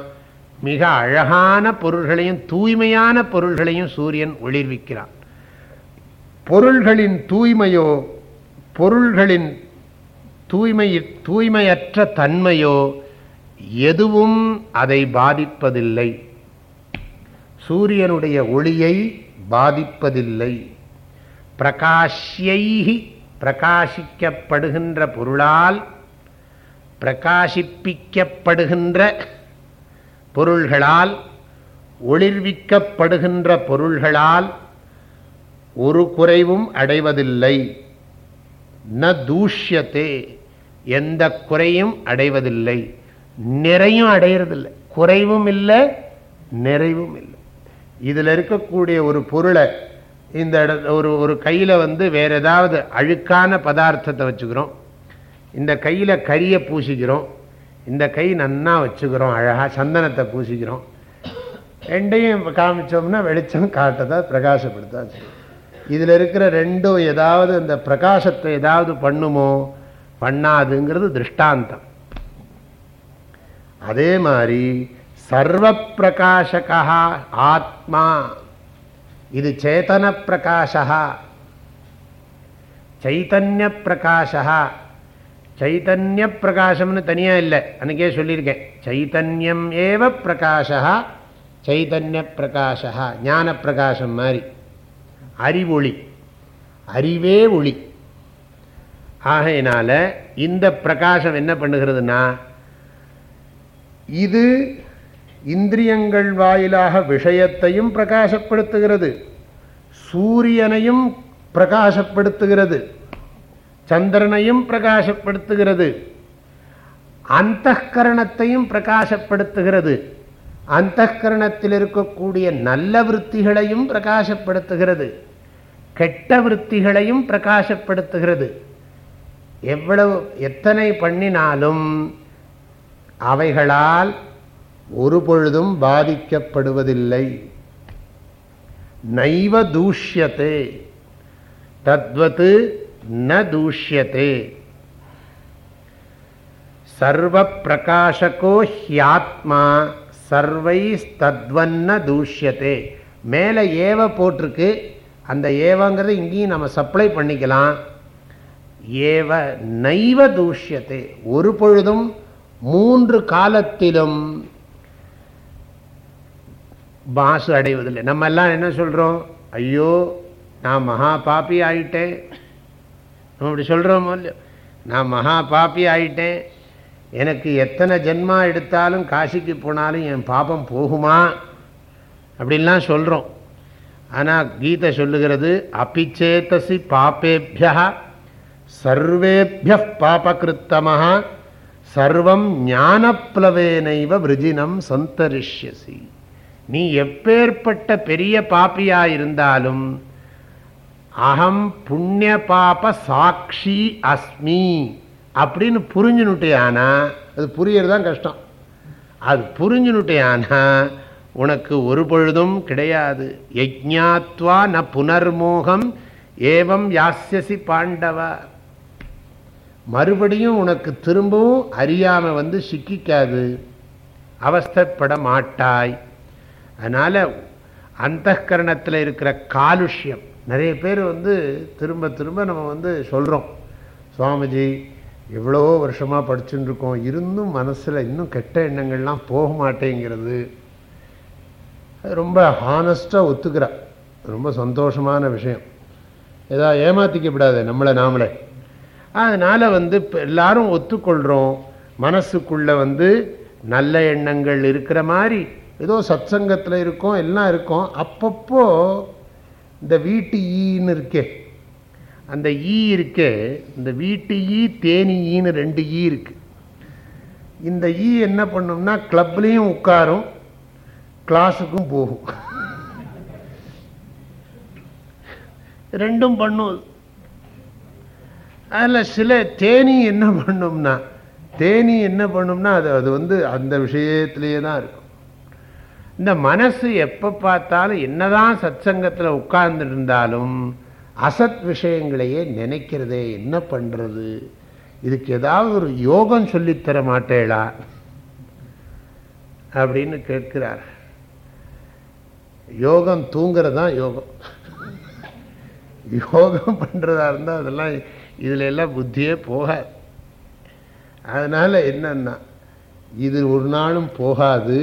மிக அழகான பொருள்களையும் தூய்மையான பொருள்களையும் சூரியன் ஒளிர்விக்கிறான். பொருள்களின் தூய்மையோ பொருள்களின் தூய்மை தூய்மையற்ற தன்மையோ எதுவும் அதை பாதிப்பதில்லை. சூரியனுடைய ஒளியை பாதிப்பதில்லை. பிரகாஷ்யை பிரகாசிக்கப்படுகின்ற பொருளால் பிரகாசிப்பிக்கப்படுகின்ற பொருள்களால் ஒளிர்விக்கப்படுகின்ற பொருள்களால் ஒரு குறைவும் அடைவதில்லை. ந தூஷ்யத்தே எந்த குறையும் அடைவதில்லை. நிறையும் அடையிறதில்லை. குறைவும் இல்லை நிறைவும் இல்லை. இதில் இருக்கக்கூடிய ஒரு பொருளை இந்த இட ஒரு ஒரு கையில் வந்து வேறு ஏதாவது அழுக்கான பதார்த்தத்தை வச்சுக்கிறோம். இந்த கையில் கரியை பூசிக்கிறோம். இந்த கை நன்னா வச்சுக்கிறோம் அழகாக சந்தனத்தை பூசிக்கிறோம். ரெண்டையும் காமிச்சோம்னா வெளிச்சம் காட்டதாக பிரகாசப்படுத்தா செய்யும் இதில் இருக்கிற ரெண்டும் ஏதாவது இந்த பிரகாசத்தை ஏதாவது பண்ணுமோ பண்ணாதுங்கிறது திருஷ்டாந்தம். அதே மாதிரி சர்வ பிரகாசகா ஆத்மா இது சேத்தன பிரகாஷா சைத்தன்ய பிரகாஷா சைத்தன்ய பிரகாசம்னு தனியாக இல்லை அன்றைக்கே சொல்லியிருக்கேன். சைத்தன்யம் ஏவ பிரகாஷா சைத்தன்ய பிரகாஷா ஞான பிரகாசம் மாதிரி. அறிவொளி. அறிவே ஒளி. ஆகையினால இந்த பிரகாசம் என்ன பண்ணுகிறதுனா இது இந்திரியங்கள் வாயிலாக விஷயத்தையும் பிரகாசப்படுத்துகிறது. சூரியனையும் பிரகாசப்படுத்துகிறது. சந்திரனையும் பிரகாசப்படுத்துகிறது. அந்தகரணத்தையும் பிரகாசப்படுத்துகிறது. அந்தகரணத்தில் இருக்கக்கூடிய நல்ல விற்த்திகளையும் பிரகாசப்படுத்துகிறது. கெட்ட விற்த்திகளையும் பிரகாசப்படுத்துகிறது. எவ்வளவு எத்தனை பண்ணினாலும் அவைகளால் ஒரு பொழுதும் பாதிக்கப்படுவதில்லை. நைவ தூஷ்யத்தே தத்வத்து ந தூஷ்யத்தே சர்வ பிரகாஷகோ ஹியாத்மா சர்வை தத்வன்ன தூஷ்யத்தே மேலே ஏவ போட்டிருக்கு. அந்த ஏவங்கிறத இங்கேயும் நம்ம சப்ளை பண்ணிக்கலாம். ஏவ நைவ தூஷ்யத்தை ஒரு பொழுதும் மூன்று காலத்திலும் மாசு அடைவதில்லை. நம்ம எல்லாம் என்ன சொல்கிறோம் ஐயோ நான் மகா பாப்பி ஆயிட்டேன். நம்ம இப்படி சொல்கிறோமோ இல்லையோ? நான் மகா பாப்பி ஆயிட்டேன். எனக்கு எத்தனை ஜென்மா எடுத்தாலும் காசிக்கு போனாலும் என் பாபம் போகுமா? அப்படின்லாம் சொல்கிறோம் ஆனால் கீதை சொல்லுகிறது அபிச்சேதசி பாப்பேபியா சர்வேபிய பாபகிருத்தமாக சர்வம் ஞானப்ளவேனைவ விருஜினம் சந்தரிஷ்யசி. நீ எப்பேற்பட்ட பெரிய பாப்பியா இருந்தாலும் அகம் புண்ணிய பாப சாட்சி அஸ்மி அப்படின்னு புரிஞ்சுனுட்டேயானா அது புரியறது தான் கஷ்டம். அது புரிஞ்சுனுட்டேயானா உனக்கு ஒரு பொழுதும் கிடையாது. யஜ்ஞாத்வா ந புனர்மோகம் ஏவம் யாஸ்யசி பாண்டவா. மறுபடியும் உனக்கு திரும்பவும் அறியாமல் வந்து சிக்கிக்காது. அவஸ்தைப்பட மாட்டாய். அதனால் அந்த கரணத்தில் இருக்கிற காலுஷ்யம். நிறைய பேர் வந்து திரும்ப திரும்ப நம்ம வந்து சொல்கிறோம் சுவாமிஜி எவ்வளோ வருஷமாக படிச்சுட்டு இருக்கோம் இருந்தும் மனசில் இன்னும் கெட்ட எண்ணங்கள்லாம் போக மாட்டேங்கிறது. ரொம்ப ஹானஸ்டாக ஒத்துக்கிறார் ரொம்ப சந்தோஷமான விஷயம். ஏதா ஏமாத்திக்கப்படாது நம்மளை நாமளே. அதனால் வந்து இப்போ எல்லாரும் ஒத்துக்கொள்கிறோம் மனசுக்குள்ளே வந்து நல்ல எண்ணங்கள் இருக்கிற மாதிரி ஏதோ சத்சங்கத்தில் இருக்கோம் எல்லாம் இருக்கோம். அப்பப்போ இந்த வீட்டு ஈன்னு இருக்கே. அந்த ஈ இருக்கே இந்த வீட்டு ஈ தேனி ஈன்னு ரெண்டு ஈ இருக்கு. இந்த ஈ என்ன பண்ணும்னா கிளப்லேயும் உட்காரும் கிளாஸுக்கும் போகும். ரெண்டும் பண்ணும். அதில் சில தேனி என்ன பண்ணும்னா தேனி என்ன பண்ணும்னா அது அது வந்து அந்த விஷயத்திலேயே தான் இருக்கும். இந்த மனசு எப்போ பார்த்தாலும் என்னதான் சத்சங்கத்தில் உட்கார்ந்து இருந்தாலும் அசத் விஷயங்களையே நினைக்கிறதே என்ன பண்ணுறது இதுக்கு ஏதாவது ஒரு யோகம் சொல்லித்தர மாட்டேளா? அப்படின்னு கேட்கிறார். யோகம் தூங்குறது தான் யோகம். யோகம் பண்ணுறதா இருந்தால் அதெல்லாம் இதில் எல்லாம் புத்தியே போகாது. அதனால் என்னன்னா இது ஒரு நாளும் போகாது.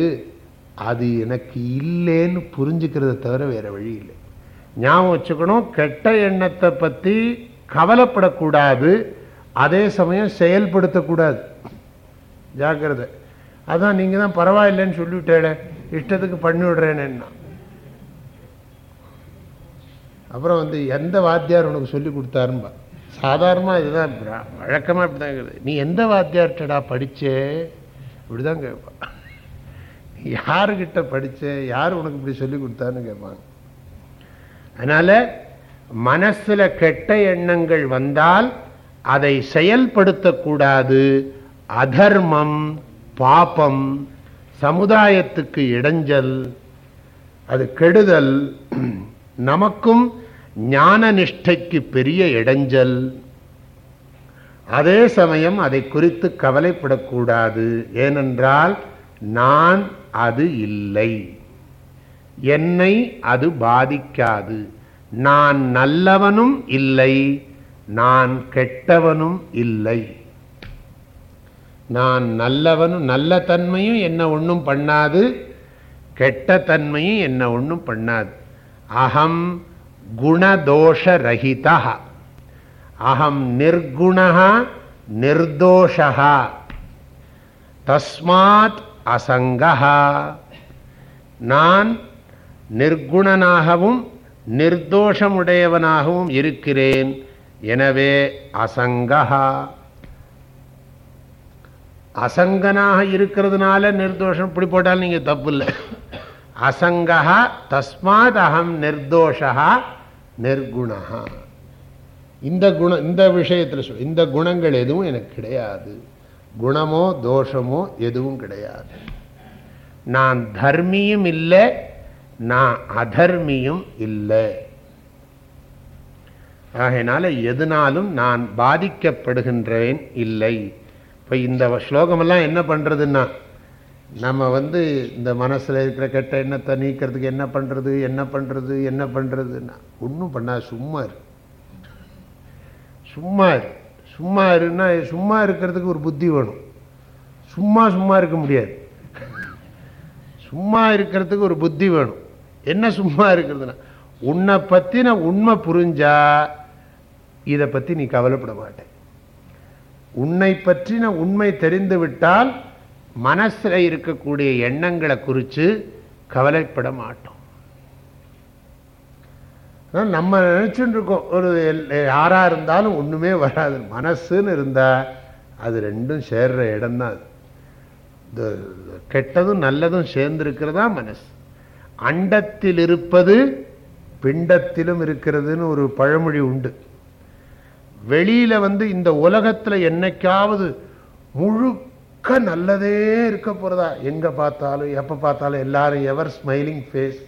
அது எனக்கு இல்லைன்னு புரிஞ்சுக்கிறத தவிர வேறு வழி இல்லை. ஞாபகம் வச்சுக்கணும் கெட்ட எண்ணத்தை பற்றி கவலைப்படக்கூடாது. அதே சமயம் செயல்படுத்தக்கூடாது. ஜாக்கிரதை. அதான் நீங்கள் தான் பரவாயில்லைன்னு சொல்லிவிட்டேன் இஷ்டத்துக்கு பண்ணி விடுறேன்னா அப்புறம் வந்து எந்த வாத்தியார் உனக்கு சொல்லி கொடுத்தாரும்பா? சாதாரணமாக இதுதான் வழக்கமாக இப்படி தான் இருக்குது. நீ எந்த வாத்தியார்கிட்டடா படிச்சே? இப்படி தான் கேட்பான். யாருக்கிட்ட படிச்ச யார் உனக்கு இப்படி சொல்லி கொடுத்தான்னு கேட்பாங்க. அதனால் மனசில் கெட்ட எண்ணங்கள் வந்தால் அதை செயல்படுத்தக்கூடாது அதர்மம் பாபம் சமுதாயத்துக்கு இடைஞ்சல் அது கெடுதல் நமக்கும் ஞான நிஷ்டைக்கு பெரிய இடைஞ்சல். அதே சமயம் அதை குறித்து கவலைப்படக்கூடாது. ஏனென்றால் நான் அது இல்லை. என்னை அது பாதிக்காது. நான் நல்லவனும் இல்லை. நான் கெட்டவனும் இல்லை. நான் நல்லவனும் நல்ல தன்மையும் என்ன ஒன்றும் பண்ணாது. கெட்ட தன்மையும் என்ன ஒன்றும் பண்ணாது. அகம் குணதோஷரகிதா. அகம் நிர்குணா நிர்தோஷா. தஸ்மாத் அசங்கா நான் நிர்குணனாகவும் நிர்தோஷமுடையவனாகவும் இருக்கிறேன். எனவே அசங்கா அசங்கனாக இருக்கிறதுனால நிர்தோஷம் இப்படி போட்டாலும் நீங்கள் தப்பு இல்லை அசங்கா தஸ்மாத் அகம் நிர்தோஷா நிர்குணா இந்த குணம் இந்த விஷயத்தில் சொல் இந்த குணங்கள் எதுவும் எனக்கு கிடையாது. குணமோ தோஷமோ எதுவும் கிடையாது. நான் தர்மியும் இல்லை நான் அதர்மியும் இல்லை. ஆகையினால எதனாலும் நான் பாதிக்கப்படுகின்றேன் இல்லை. இப்போ இந்த ஸ்லோகமெல்லாம் என்ன பண்ணுறதுன்னா நம்ம வந்து இந்த மனசில் இருக்கிற கெட்ட எண்ணத்தை நீக்கிறதுக்கு என்ன பண்ணுறது என்ன பண்ணுறது என்ன பண்ணுறதுன்னா ஒன்றும் பண்ணாது சும்மா இரு. சும்மா இரு. சும்மா இருன்னா சும்மா இருக்கிறதுக்கு ஒரு புத்தி வேணும். சும்மா சும்மா இருக்க முடியாது. சும்மா இருக்கிறதுக்கு ஒரு புத்தி வேணும். என்ன சும்மா இருக்கிறதுனா உன்னை பற்றின உண்மை புரிஞ்சா இதை பற்றி நீ கவலைப்பட மாட்டேன் உன்னை பற்றின உண்மை தெரிந்து விட்டால் மனசில் இருக்கக்கூடிய எண்ணங்களை குறித்து கவலைப்பட மாட்டோம். நம்ம நினச்சிட்டு இருக்கோம் ஒரு யாராக இருந்தாலும் ஒன்றுமே வராது. மனசுன்னு இருந்தால் அது ரெண்டும் சேர்ற இடம்தான் அது. இந்த கெட்டதும் நல்லதும் சேர்ந்துருக்கிறதா மனசு? அண்டத்தில் இருப்பது பிண்டத்திலும் இருக்கிறதுன்னு ஒரு பழமொழி உண்டு. வெளியில் வந்து இந்த உலகத்தில் என்னைக்காவது முழுக்க நல்லதே இருக்க போகிறதா எங்கே பார்த்தாலும் எப்போ பார்த்தாலும் எல்லாரும் எவர் ஸ்மைலிங் ஃபேஸ்?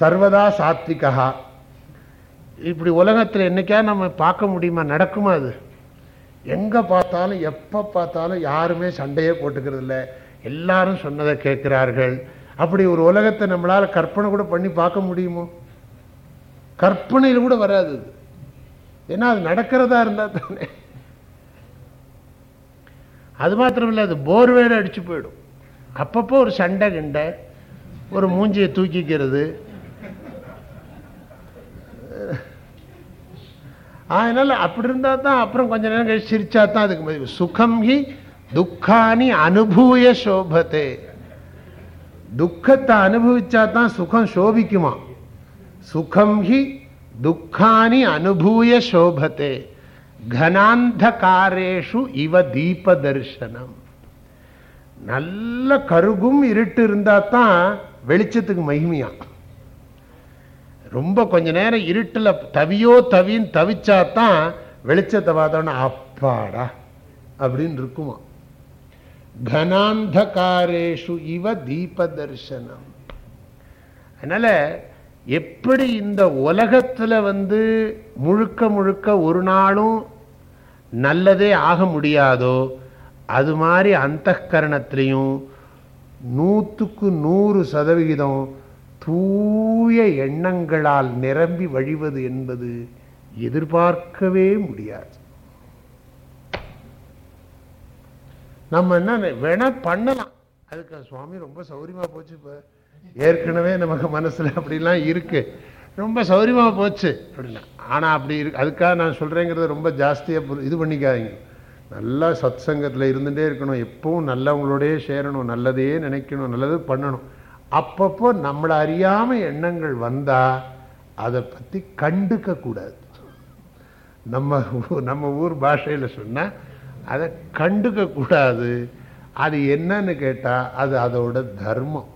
சர்வதா சாத்விகா இப்படி உலகத்தில் என்னைக்கா நம்ம பார்க்க முடியுமா? நடக்குமா அது? எங்கே பார்த்தாலும் எப்போ பார்த்தாலும் யாருமே சண்டையே போட்டுக்கிறது இல்லை எல்லாரும் சொன்னதை கேட்கிறார்கள். அப்படி ஒரு உலகத்தை நம்மளால் கற்பனை கூட பண்ணி பார்க்க முடியுமோ? கற்பனையில் கூட வராது அது. ஏன்னா அது நடக்கிறதா இருந்தால் தானே. அது மாத்திரம் இல்லை அது போர்வேடு அடித்து போயிடும். அப்பப்போ ஒரு சண்டை கிண்டை ஒரு மூஞ்சியை தூக்கிக்கிறது அதனால அப்படி இருந்தா தான் அப்புறம் கொஞ்ச நேரம் கழிச்சு சிரிச்சா தான் அதுக்கு மதிப்பு. சுகம் ஹி துக்கானி அனுபூய சோபத்தே. துக்கத்தை அனுபவிச்சா தான் சுகம் சோபிக்குமா? சுகம் ஹி துக்கானி அனுபூய சோபத்தே. கனாந்தகாரேஷு இவ தீப தரிசனம் நல்ல கருகும் இருட்டு இருந்தா தான் வெளிச்சத்துக்கு மகிமையான் ரொம்ப கொஞ்ச நேரம் இருட்டில் தவியோ தவின்னு தவிச்சா தான் வெளிச்சத்தை பார்த்தோன்னா அப்பாடா அப்படின்னு இருக்குமா கனாந்தகாரேஷு இவ தீப தரிசனம் அதனால எப்படி இந்த உலகத்துல வந்து முழுக்க முழுக்க ஒரு நாளும் நல்லதே ஆக முடியாதோ அது மாதிரி அந்த கரணத்திலையும் நூற்றுக்கு நூறு சதவிகிதம் தூய எண்ணங்களால் நிரம்பி வழிவது என்பது எதிர்பார்க்கவே முடியாது. நம்ம என்ன வேணா பண்ணலாம். அதுக்கு சுவாமி ரொம்ப சௌரியமா போச்சு இப்ப. ஏற்கனவே நமக்கு மனசுல அப்படிலாம் இருக்கு. ரொம்ப சௌரியமா போச்சு அப்படின்னா. ஆனா அப்படி இருக்கு அதுக்காக நான் சொல்றேங்கிறத ரொம்ப ஜாஸ்தியா இது பண்ணிக்காதீங்க. நல்லா சத் சங்கத்துல இருந்துட்டே இருக்கணும். எப்பவும் நல்லவங்களோடயே சேரணும். நல்லதையே நினைக்கணும். நல்லது பண்ணணும். அப்பப்போ நம்மளை அறியாமல் எண்ணங்கள் வந்தால் அதை பற்றி கண்டுக்க கூடாது. நம்ம நம்ம ஊர் பாஷையில் சொன்னால் அதை கண்டுக்க கூடாது. அது என்னன்னு கேட்டால் அது அதோட தர்மம்.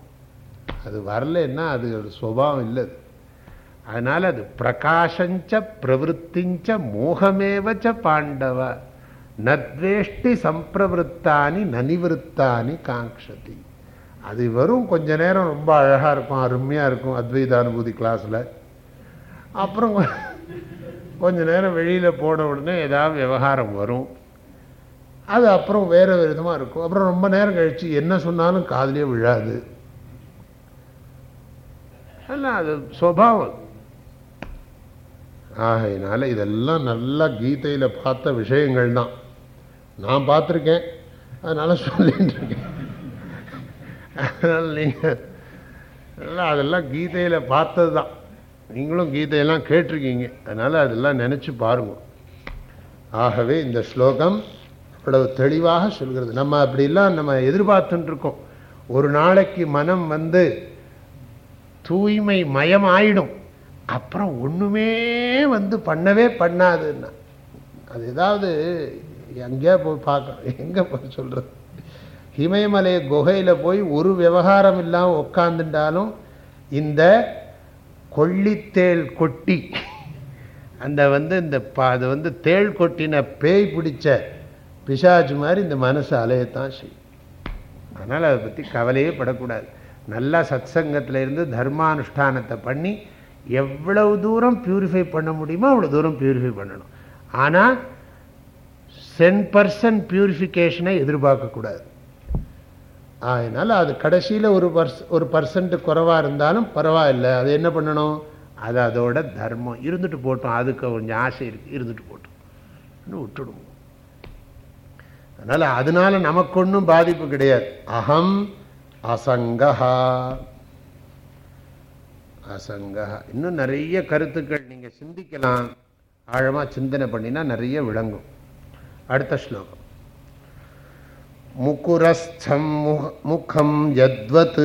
அது வரலைன்னா அது ஒரு சுபாவம் இல்லை அது. அது பிரகாசஞ்ச பிரவருத்திஞ்ச மோகமேவச்ச பாண்டவ. நத்வேஷ்டி சம்பிரவருத்தானி நனிவிருத்தானி காங்க்ஷதி அது வரும் கொஞ்ச நேரம் ரொம்ப அழகா இருக்கும் அருமையா இருக்கும் அத்வைத அனுபூதி கிளாஸ்ல அப்புறம் கொஞ்ச நேரம் வெளியில போன உடனே ஏதாவது விவகாரம் வரும். அது அப்புறம் வேற விதமா இருக்கும். அப்புறம் ரொம்ப நேரம் கழிச்சு என்ன சொன்னாலும் காதுலயே விழாது. எல்லாம் அது சுவாவம் ஆகையினால இதெல்லாம் நல்லா கீதையில பார்த்த விஷயங்கள் தான் நான் பார்த்துருக்கேன். அதனால சொல்லிட்டு இருக்கேன். அதனால அதெல்லாம் அதெல்லாம் கீதையில் பார்த்தது தான் நீங்களும் கீதையெல்லாம் கேட்டிருக்கீங்க. அதனால் அதெல்லாம் நினச்சி பாருங்கள் ஆகவே இந்த ஸ்லோகம் அவ்வளவு தெளிவாக சொல்கிறது. நம்ம அப்படிலாம் நம்ம எதிர்பார்த்துட்டுருக்கோம் ஒரு நாளைக்கு மனம் வந்து தூய்மை மயம் ஆயிடும் அப்புறம் ஒன்றுமே வந்து பண்ணவே பண்ணாதுன்னா. அது ஏதாவது எங்கேயா போய் பார்க்கணும் எங்கே போய் சொல்கிறது இமயமலை குகையில் போய் ஒரு விவகாரம் இல்லாமல் உட்காந்துட்டாலும் இந்த கொள்ளித்தேள் கொட்டி அந்த வந்து இந்த அது வந்து தேள் கொட்டின பேய் பிடிச்ச பிசாஜ் மாதிரி இந்த மனசு அலையத்தான் செய்யும். அதனால் அதை பற்றி கவலையே படக்கூடாது. நல்லா சத்சங்கத்தில் இருந்து தர்மானுஷ்டானத்தை பண்ணி எவ்வளவு தூரம் பியூரிஃபை பண்ண முடியுமோ அவ்வளோ தூரம் பியூரிஃபை பண்ணணும். ஆனால் சென் பர்சன்ட் பியூரிஃபிகேஷனை எதிர்பார்க்கக்கூடாது. அதனால் அது கடைசியில் ஒரு பர்ஸ் ஒரு பர்சன்ட் குறைவாக இருந்தாலும் பரவாயில்லை. அது என்ன பண்ணணும்? அது அதோட தர்மம். இருந்துட்டு போட்டோம். அதுக்கு கொஞ்சம் ஆசை இருக்கு. இருந்துட்டு போட்டோம். இன்னும் விட்டுடுவோம். அதனால அதனால நமக்கு ஒன்றும் பாதிப்பு கிடையாது. அகம் அசங்கஹா. அசங்கஹா. இன்னும் நிறைய கருத்துக்கள் நீங்க சிந்திக்கலாம். ஆழமா சிந்தனை பண்ணினா நிறைய விளங்கும். அடுத்த ஸ்லோகம். मुकुरस्थं मुखं यद्वत्।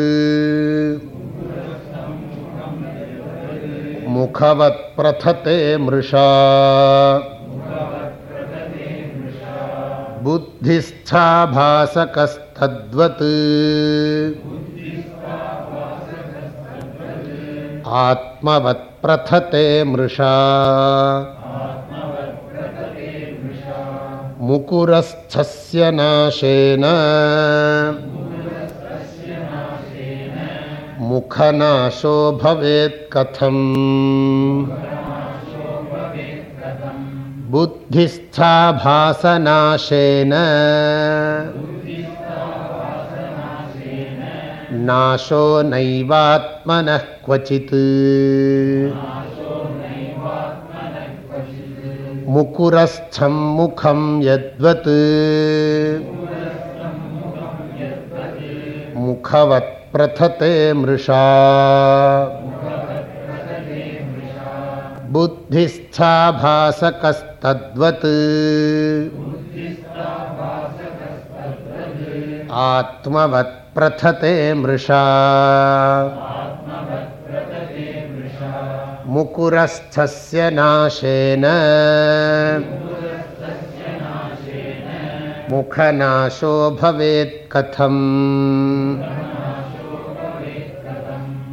मुखवत्प्रथते मृषा। बुद्धिस्था भासकस्तद्वत्। आत्मवत् प्रथते मृषा। मुकुरस्थस्य नाशेन मुखनाशो भवेत् कथम् बुद्धिस्थाभासनाशेन नाशो नैवात्मनः क्वचित् मुकुरस्थं मुखं यद्वत् मुखवत्प्रथते मृषा। बुद्धिस्थाभासकस्तद्वत्। आत्मवत्प्रथते मृषा। मुकुरस्थस्य मुखनाशो भवेत् कथम्।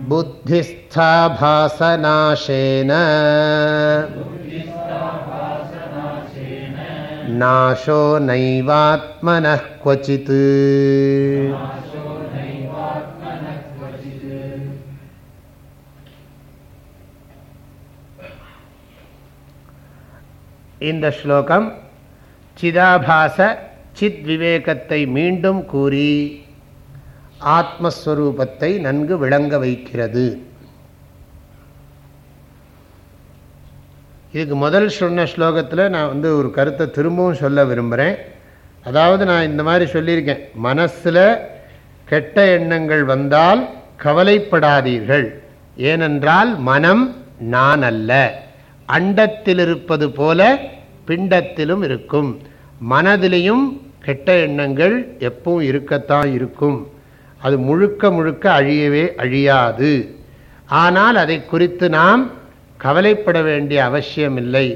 बुद्धिस्थाभासनाशेन। नाशो नैवात्मनः क्वचित्। இந்த ஸ்லோகம் சிதாபாச சித் விவேகத்தை மீண்டும் கூறி ஆத்மஸ்வரூபத்தை நன்கு விளங்க வைக்கிறது. இதுக்கு முதல் சொன்ன ஸ்லோகத்தில் நான் வந்து ஒரு கருத்தை திரும்பவும் சொல்ல விரும்புகிறேன் அதாவது நான் இந்த மாதிரி சொல்லியிருக்கேன். மனசில் கெட்ட எண்ணங்கள் வந்தால் கவலைப்படாதீர்கள். ஏனென்றால் மனம் நான் அல்ல அண்டத்தில் இருப்பது போல பிண்டத்திலும் இருக்கும். மனதிலையும் கெட்ட எண்ணங்கள் எப்பவும் இருக்கத்தான் இருக்கும். அது முழுக்க முழுக்க அழியவே அழியாது. ஆனால் அதை குறித்து நாம் கவலைப்பட வேண்டிய அவசியமில்லை.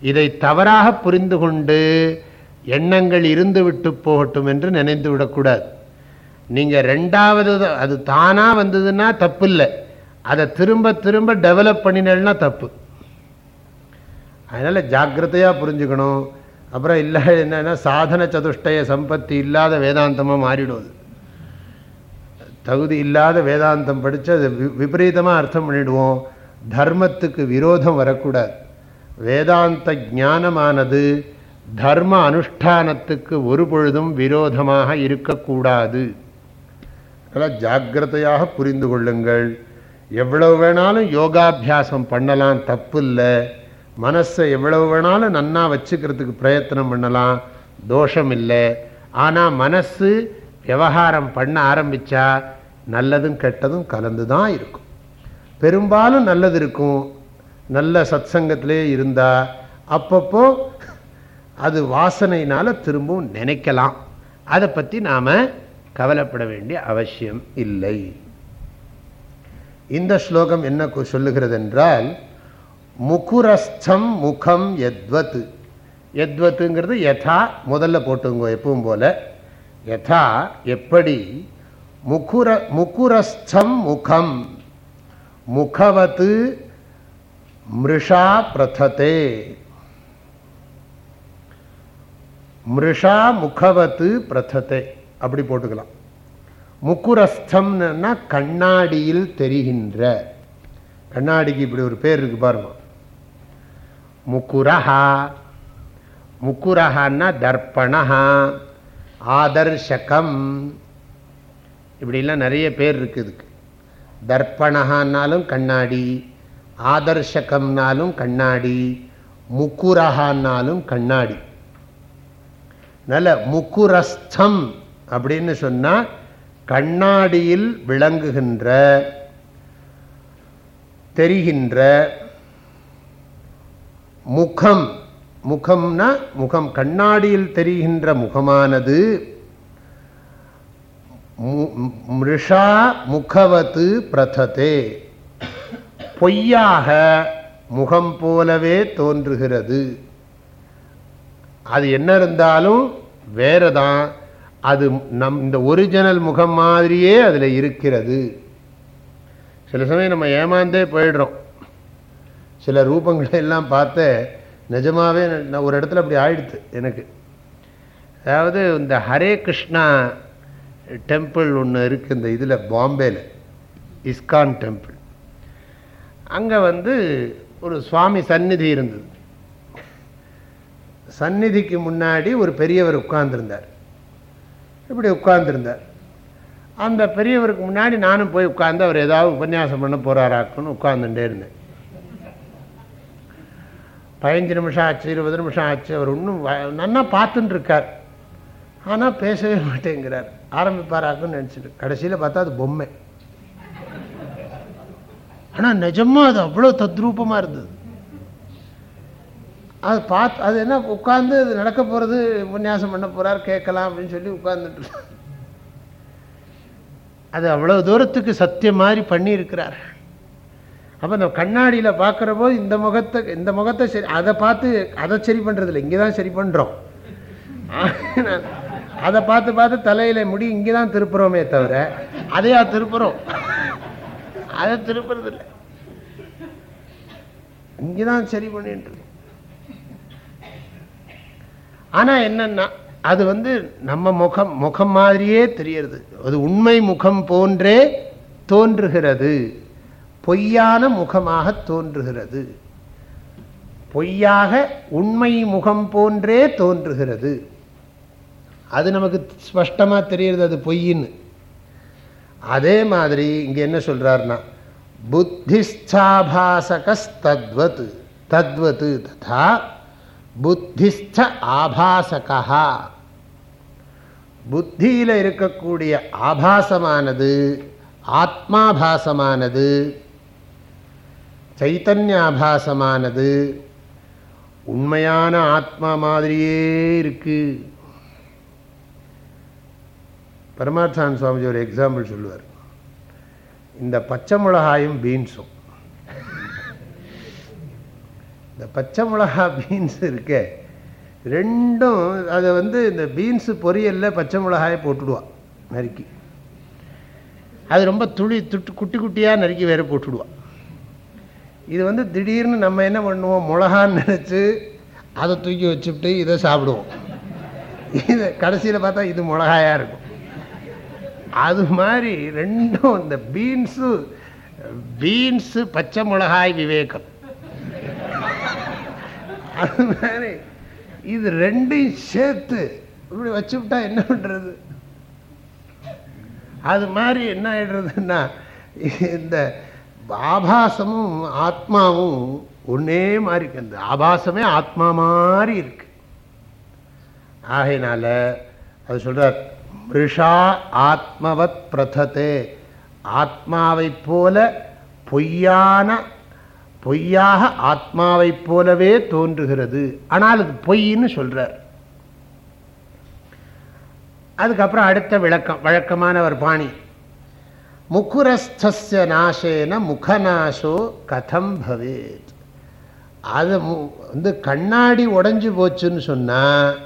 இதை தவறாக புரிந்து கொண்டு எண்ணங்கள் இருந்து விட்டு போகட்டும் என்று நினைந்து விடக்கூடாது. நீங்கள் ரெண்டாவது அது தானாக வந்ததுன்னா தப்பு இல்லை அதை திரும்ப திரும்ப டெவலப் பண்ணினா தப்பு. அதனால் ஜாக்கிரதையாக புரிஞ்சுக்கணும். அப்புறம் இல்லை என்னென்னா சாதன சதுஷ்டய சம்பத்தி இல்லாத வேதாந்தமாக மாறிடுவது தகுதி இல்லாத வேதாந்தம் படித்து அது விபரீதமாக அர்த்தம் பண்ணிவிடுவோம் தர்மத்துக்கு விரோதம் வரக்கூடாது. வேதாந்த ஞானமானது தர்ம அனுஷ்டானத்துக்கு ஒரு பொழுதும் விரோதமாக இருக்கக்கூடாது. அதனால் ஜாக்கிரதையாக புரிந்து கொள்ளுங்கள். எவ்வளவு வேணாலும் யோகாபியாசம் பண்ணலாம் தப்பு இல்லை மனசை எவ்வளவு வேணாலும் நன்னா வச்சுக்கிறதுக்கு பிரயத்தனம் பண்ணலாம். தோஷம் இல்லை ஆனால் மனசு விவகாரம் பண்ண ஆரம்பித்தா நல்லதும் கெட்டதும் கலந்து தான் இருக்கும். பெரும்பாலும் நல்லது இருக்கும். நல்ல சத் சங்கத்திலே இருந்தால் அப்பப்போ அது வாசனையினால் திரும்பவும் நினைக்கலாம். அதை பற்றி நாம் கவலைப்பட வேண்டிய அவசியம் இல்லை. இந்த ஸ்லோகம் என்ன சொல்லுகிறது என்றால் முகுரஸ்தம் முகம் எத்வத் எத்வத்துங்கிறது யதா முதல்ல போட்டுங்க எப்பவும் போல. யதா எப்படி? முகுர முகுரஸ்தம் முகம். முகவத்து மிருஷா பிரததே. மிருஷா முகவத்து பிரததே. அப்படி போட்டுக்கலாம். முக்குரஸ்தம்னா கண்ணாடியில் தெரிகின்ற. கண்ணாடிக்கு இப்படி ஒரு பேர் இருக்கு பாருங்க முக்குரஹா முக்குரஹான்னா தர்ப்பணஹா. ஆதர்ஷகம். இப்படிலாம் நிறைய பேர் இருக்குதுக்கு தர்ப்பணஹான்னாலும் கண்ணாடி ஆதர்ஷகம்னாலும் கண்ணாடி முக்குரஹான்னாலும் கண்ணாடி. நல்ல முக்குரஸ்தம் அப்படின்னு சொன்னால் கண்ணாடியில் விளங்குகின்ற தெரிகின்ற முகம். முகம்னா முகம் கண்ணாடியில் தெரிகின்ற முகமானது. மிருஷா முகவத்து பிரததே. பொய்யாக முகம் போலவே தோன்றுகிறது. அது என்ன இருந்தாலும் வேறு தான் அது நம் இந்த ஒரிஜினல் முகம் மாதிரியே அதில் இருக்கிறது. சில சமயம் நம்ம ஏமாந்தே போயிடுறோம். சில ரூபங்களை எல்லாம் பார்த்து நிஜமாகவே நான் ஒரு இடத்துல அப்படி ஆயிடுத்து எனக்கு. அதாவது இந்த ஹரே கிருஷ்ணா டெம்பிள் ஒன்று இருக்குது இந்த இதில் பாம்பேயில் இஸ்கான் டெம்பிள். அங்கே வந்து ஒரு சுவாமி சந்நிதி இருந்தது. சந்நிதிக்கு முன்னாடி ஒரு பெரியவர் உட்கார்ந்துருந்தார். இப்படி உட்கார்ந்துருந்தார். அந்த பெரியவருக்கு முன்னாடி நானும் போய் உட்கார்ந்து அவர் ஏதாவது உபன்யாசம் பண்ண போகிறாராக்குன்னு உட்கார்ந்துட்டே இருந்தேன். பதினஞ்சு நிமிஷம் ஆச்சு இருபது நிமிஷம் ஆச்சு அவர் இன்னும் நன்னா பார்த்துட்டுருக்கார் ஆனால் பேசவே (laughs) மாட்டேங்கிறார். ஆரம்பிப்பாராக்குன்னு நினச்சிட்டு கடைசியில் பார்த்தா அது பொம்மை. ஆனால் நிஜமா அது அவ்வளோ தத்ரூபமாக இருந்தது. அது பார்த்து அது என்ன உட்காந்து அது நடக்க போகிறது உபன்யாசம் பண்ண போகிறார் கேட்கலாம் அப்படின்னு சொல்லி உட்கார்ந்துட்டு அது அவ்வளோ தூரத்துக்கு சத்தியம் மாதிரி பண்ணியிருக்கிறார்கள் அப்போ இந்த கண்ணாடியில் பார்க்குற போது இந்த முகத்தை இந்த முகத்தை சரி அதை பார்த்து அதை சரி பண்ணுறதில்ல இங்கே தான் சரி பண்ணுறோம் (laughs) அதை பார்த்து பார்த்து தலையில் முடி இங்கே தான் திருப்புறோமே தவிர அதையா திருப்புறோம். அதை திருப்புறதில்லை. இங்கே தான் சரி பண்ணிட்டு இருக்கோம் ஆனால் என்னன்னா அது வந்து நம்ம முகம் முகம் மாதிரியே தெரியறது. அது உண்மை முகம் போன்றே தோன்றுகிறது. பொய்யான முகமாக தோன்றுகிறது. பொய்யாக உண்மை முகம் போன்றே தோன்றுகிறது. அது நமக்கு ஸ்பஷ்டமாக தெரியுறது அது பொய்ன்னு அதே மாதிரி இங்கே என்ன சொல்றாருன்னா புத்திஸ்தாபாசகஸ்தத்வத் தத்வத் ததா புத்திஸ்த ஆபாசகா புத்தியில் இருக்கக்கூடிய ஆபாசமானது ஆத்மாபாசமானது சைத்தன்யாபாசமானது உண்மையான ஆத்மா மாதிரியே இருக்கு. பரமார்த்தான் சுவாமிஜி ஒரு எக்ஸாம்பிள் சொல்லுவார். இந்த பச்சை மிளகாயும் பீன்ஸும் இந்த பச்சை மிளகா பீன்ஸ் இருக்கே. ரெண்டும் அதை வந்து இந்த பீன்ஸு பொரியலில் பச்சை மிளகாயை போட்டுடுவான் நறுக்கி. அது ரொம்ப துளி துட்டு குட்டி குட்டியாக நறுக்கி வேறு போட்டுடுவான் இது வந்து திடீர்னு நம்ம என்ன பண்ணுவோம்? மிளகான்னு நினச்சி அதை தூக்கி வச்சுட்டு இதை சாப்பிடுவோம். இது கடைசியில் பார்த்தா இது மிளகாயாக இருக்கும். அது மாதிரி ரெண்டும் இந்த பீன்ஸு பீன்ஸு பச்சை மிளகாய் விவேகம். அது மாதிரி இது ரெண்டையும் சேர்த்து இப்படி வச்சுவிட்டா என்ன பண்ணுறது அது மாதிரி என்ன ஆயிடுறதுன்னா இந்த ஆபாசமும் ஆத்மாவும் ஒன்னே மாதிரி இருக்கு. அந்த ஆபாசமே ஆத்மா மாதிரி இருக்கு. ஆகையினால அது சொல்கிறார் மிருஷா ஆத்மவத் பிரததே. ஆத்மாவைப் போல பொய்யான பொய்யாக ஆத்மாவைப் போலவே தோன்றுகிறது. ஆனால் அது பொய்ன்னு சொல்கிறார் அதுக்கப்புறம் அடுத்த விளக்கம் வழக்கமான ஒரு பாணி. முக்குரஸ்தஸ்ய நாசேன முகநாசோ கதம் பவேத். அது மு- வந்து கண்ணாடி உடஞ்சி போச்சுன்னு சொன்னால்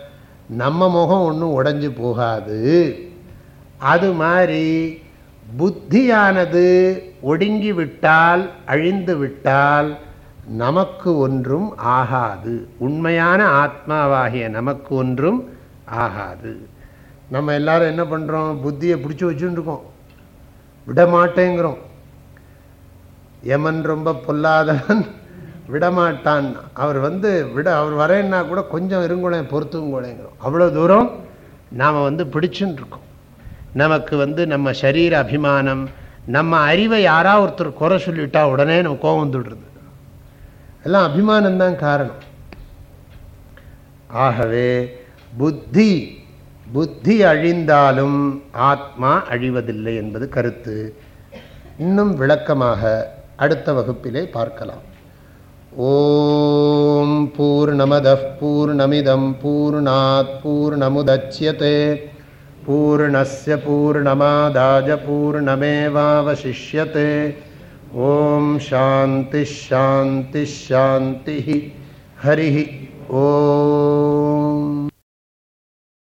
நம்ம முகம் ஒன்றும் உடஞ்சி போகாது. அது மாதிரி புத்தியானது ஒடுங்கி விட்டால் அழிந்து விட்டால் நமக்கு ஒன்றும் ஆகாது. உண்மையான ஆத்மாவாகிய நமக்கு ஒன்றும் ஆகாது. நம்ம எல்லாரும் என்ன பண்ணுறோம் புத்தியை பிடிச்சி வச்சுருக்கோம் விடமாட்டேங்கிறோம். யமன் ரொம்ப பொல்லாதவன் விடமாட்டான். அவர் வந்து விட அவர் வரேன்னா கூட கொஞ்சம் இருங்குளேன் பொறுத்துங்கோளேங்கிறோம் அவ்வளோ தூரம் நாம் வந்து பிடிச்சுன்னு இருக்கோம் நமக்கு வந்து நம்ம சரீர அபிமானம் நம்ம அறிவை யாரா ஒருத்தர் குறை சொல்லிட்டா உடனே நம்ம கோபம் வந்துடுறது. எல்லாம் அபிமானம்தான் காரணம். ஆகவே புத்தி புத்தி அழிந்தாலும் ஆத்மா அழிவதில்லை என்பது கருத்து. இன்னும் விளக்கமாக அடுத்த வகுப்பிலே பார்க்கலாம். ஓம் பூர்ணமத பூர்ணமிதம் பூர்ணாத் பூர்ணமுதட்சியதே பூர்ணஸ்ய பூர்ணமாதாஜ பூர்ணமேவாவசிஷ்யते ஓம் சாந்தி ஷாந்தி ஷாந்தி ஹரி ஓ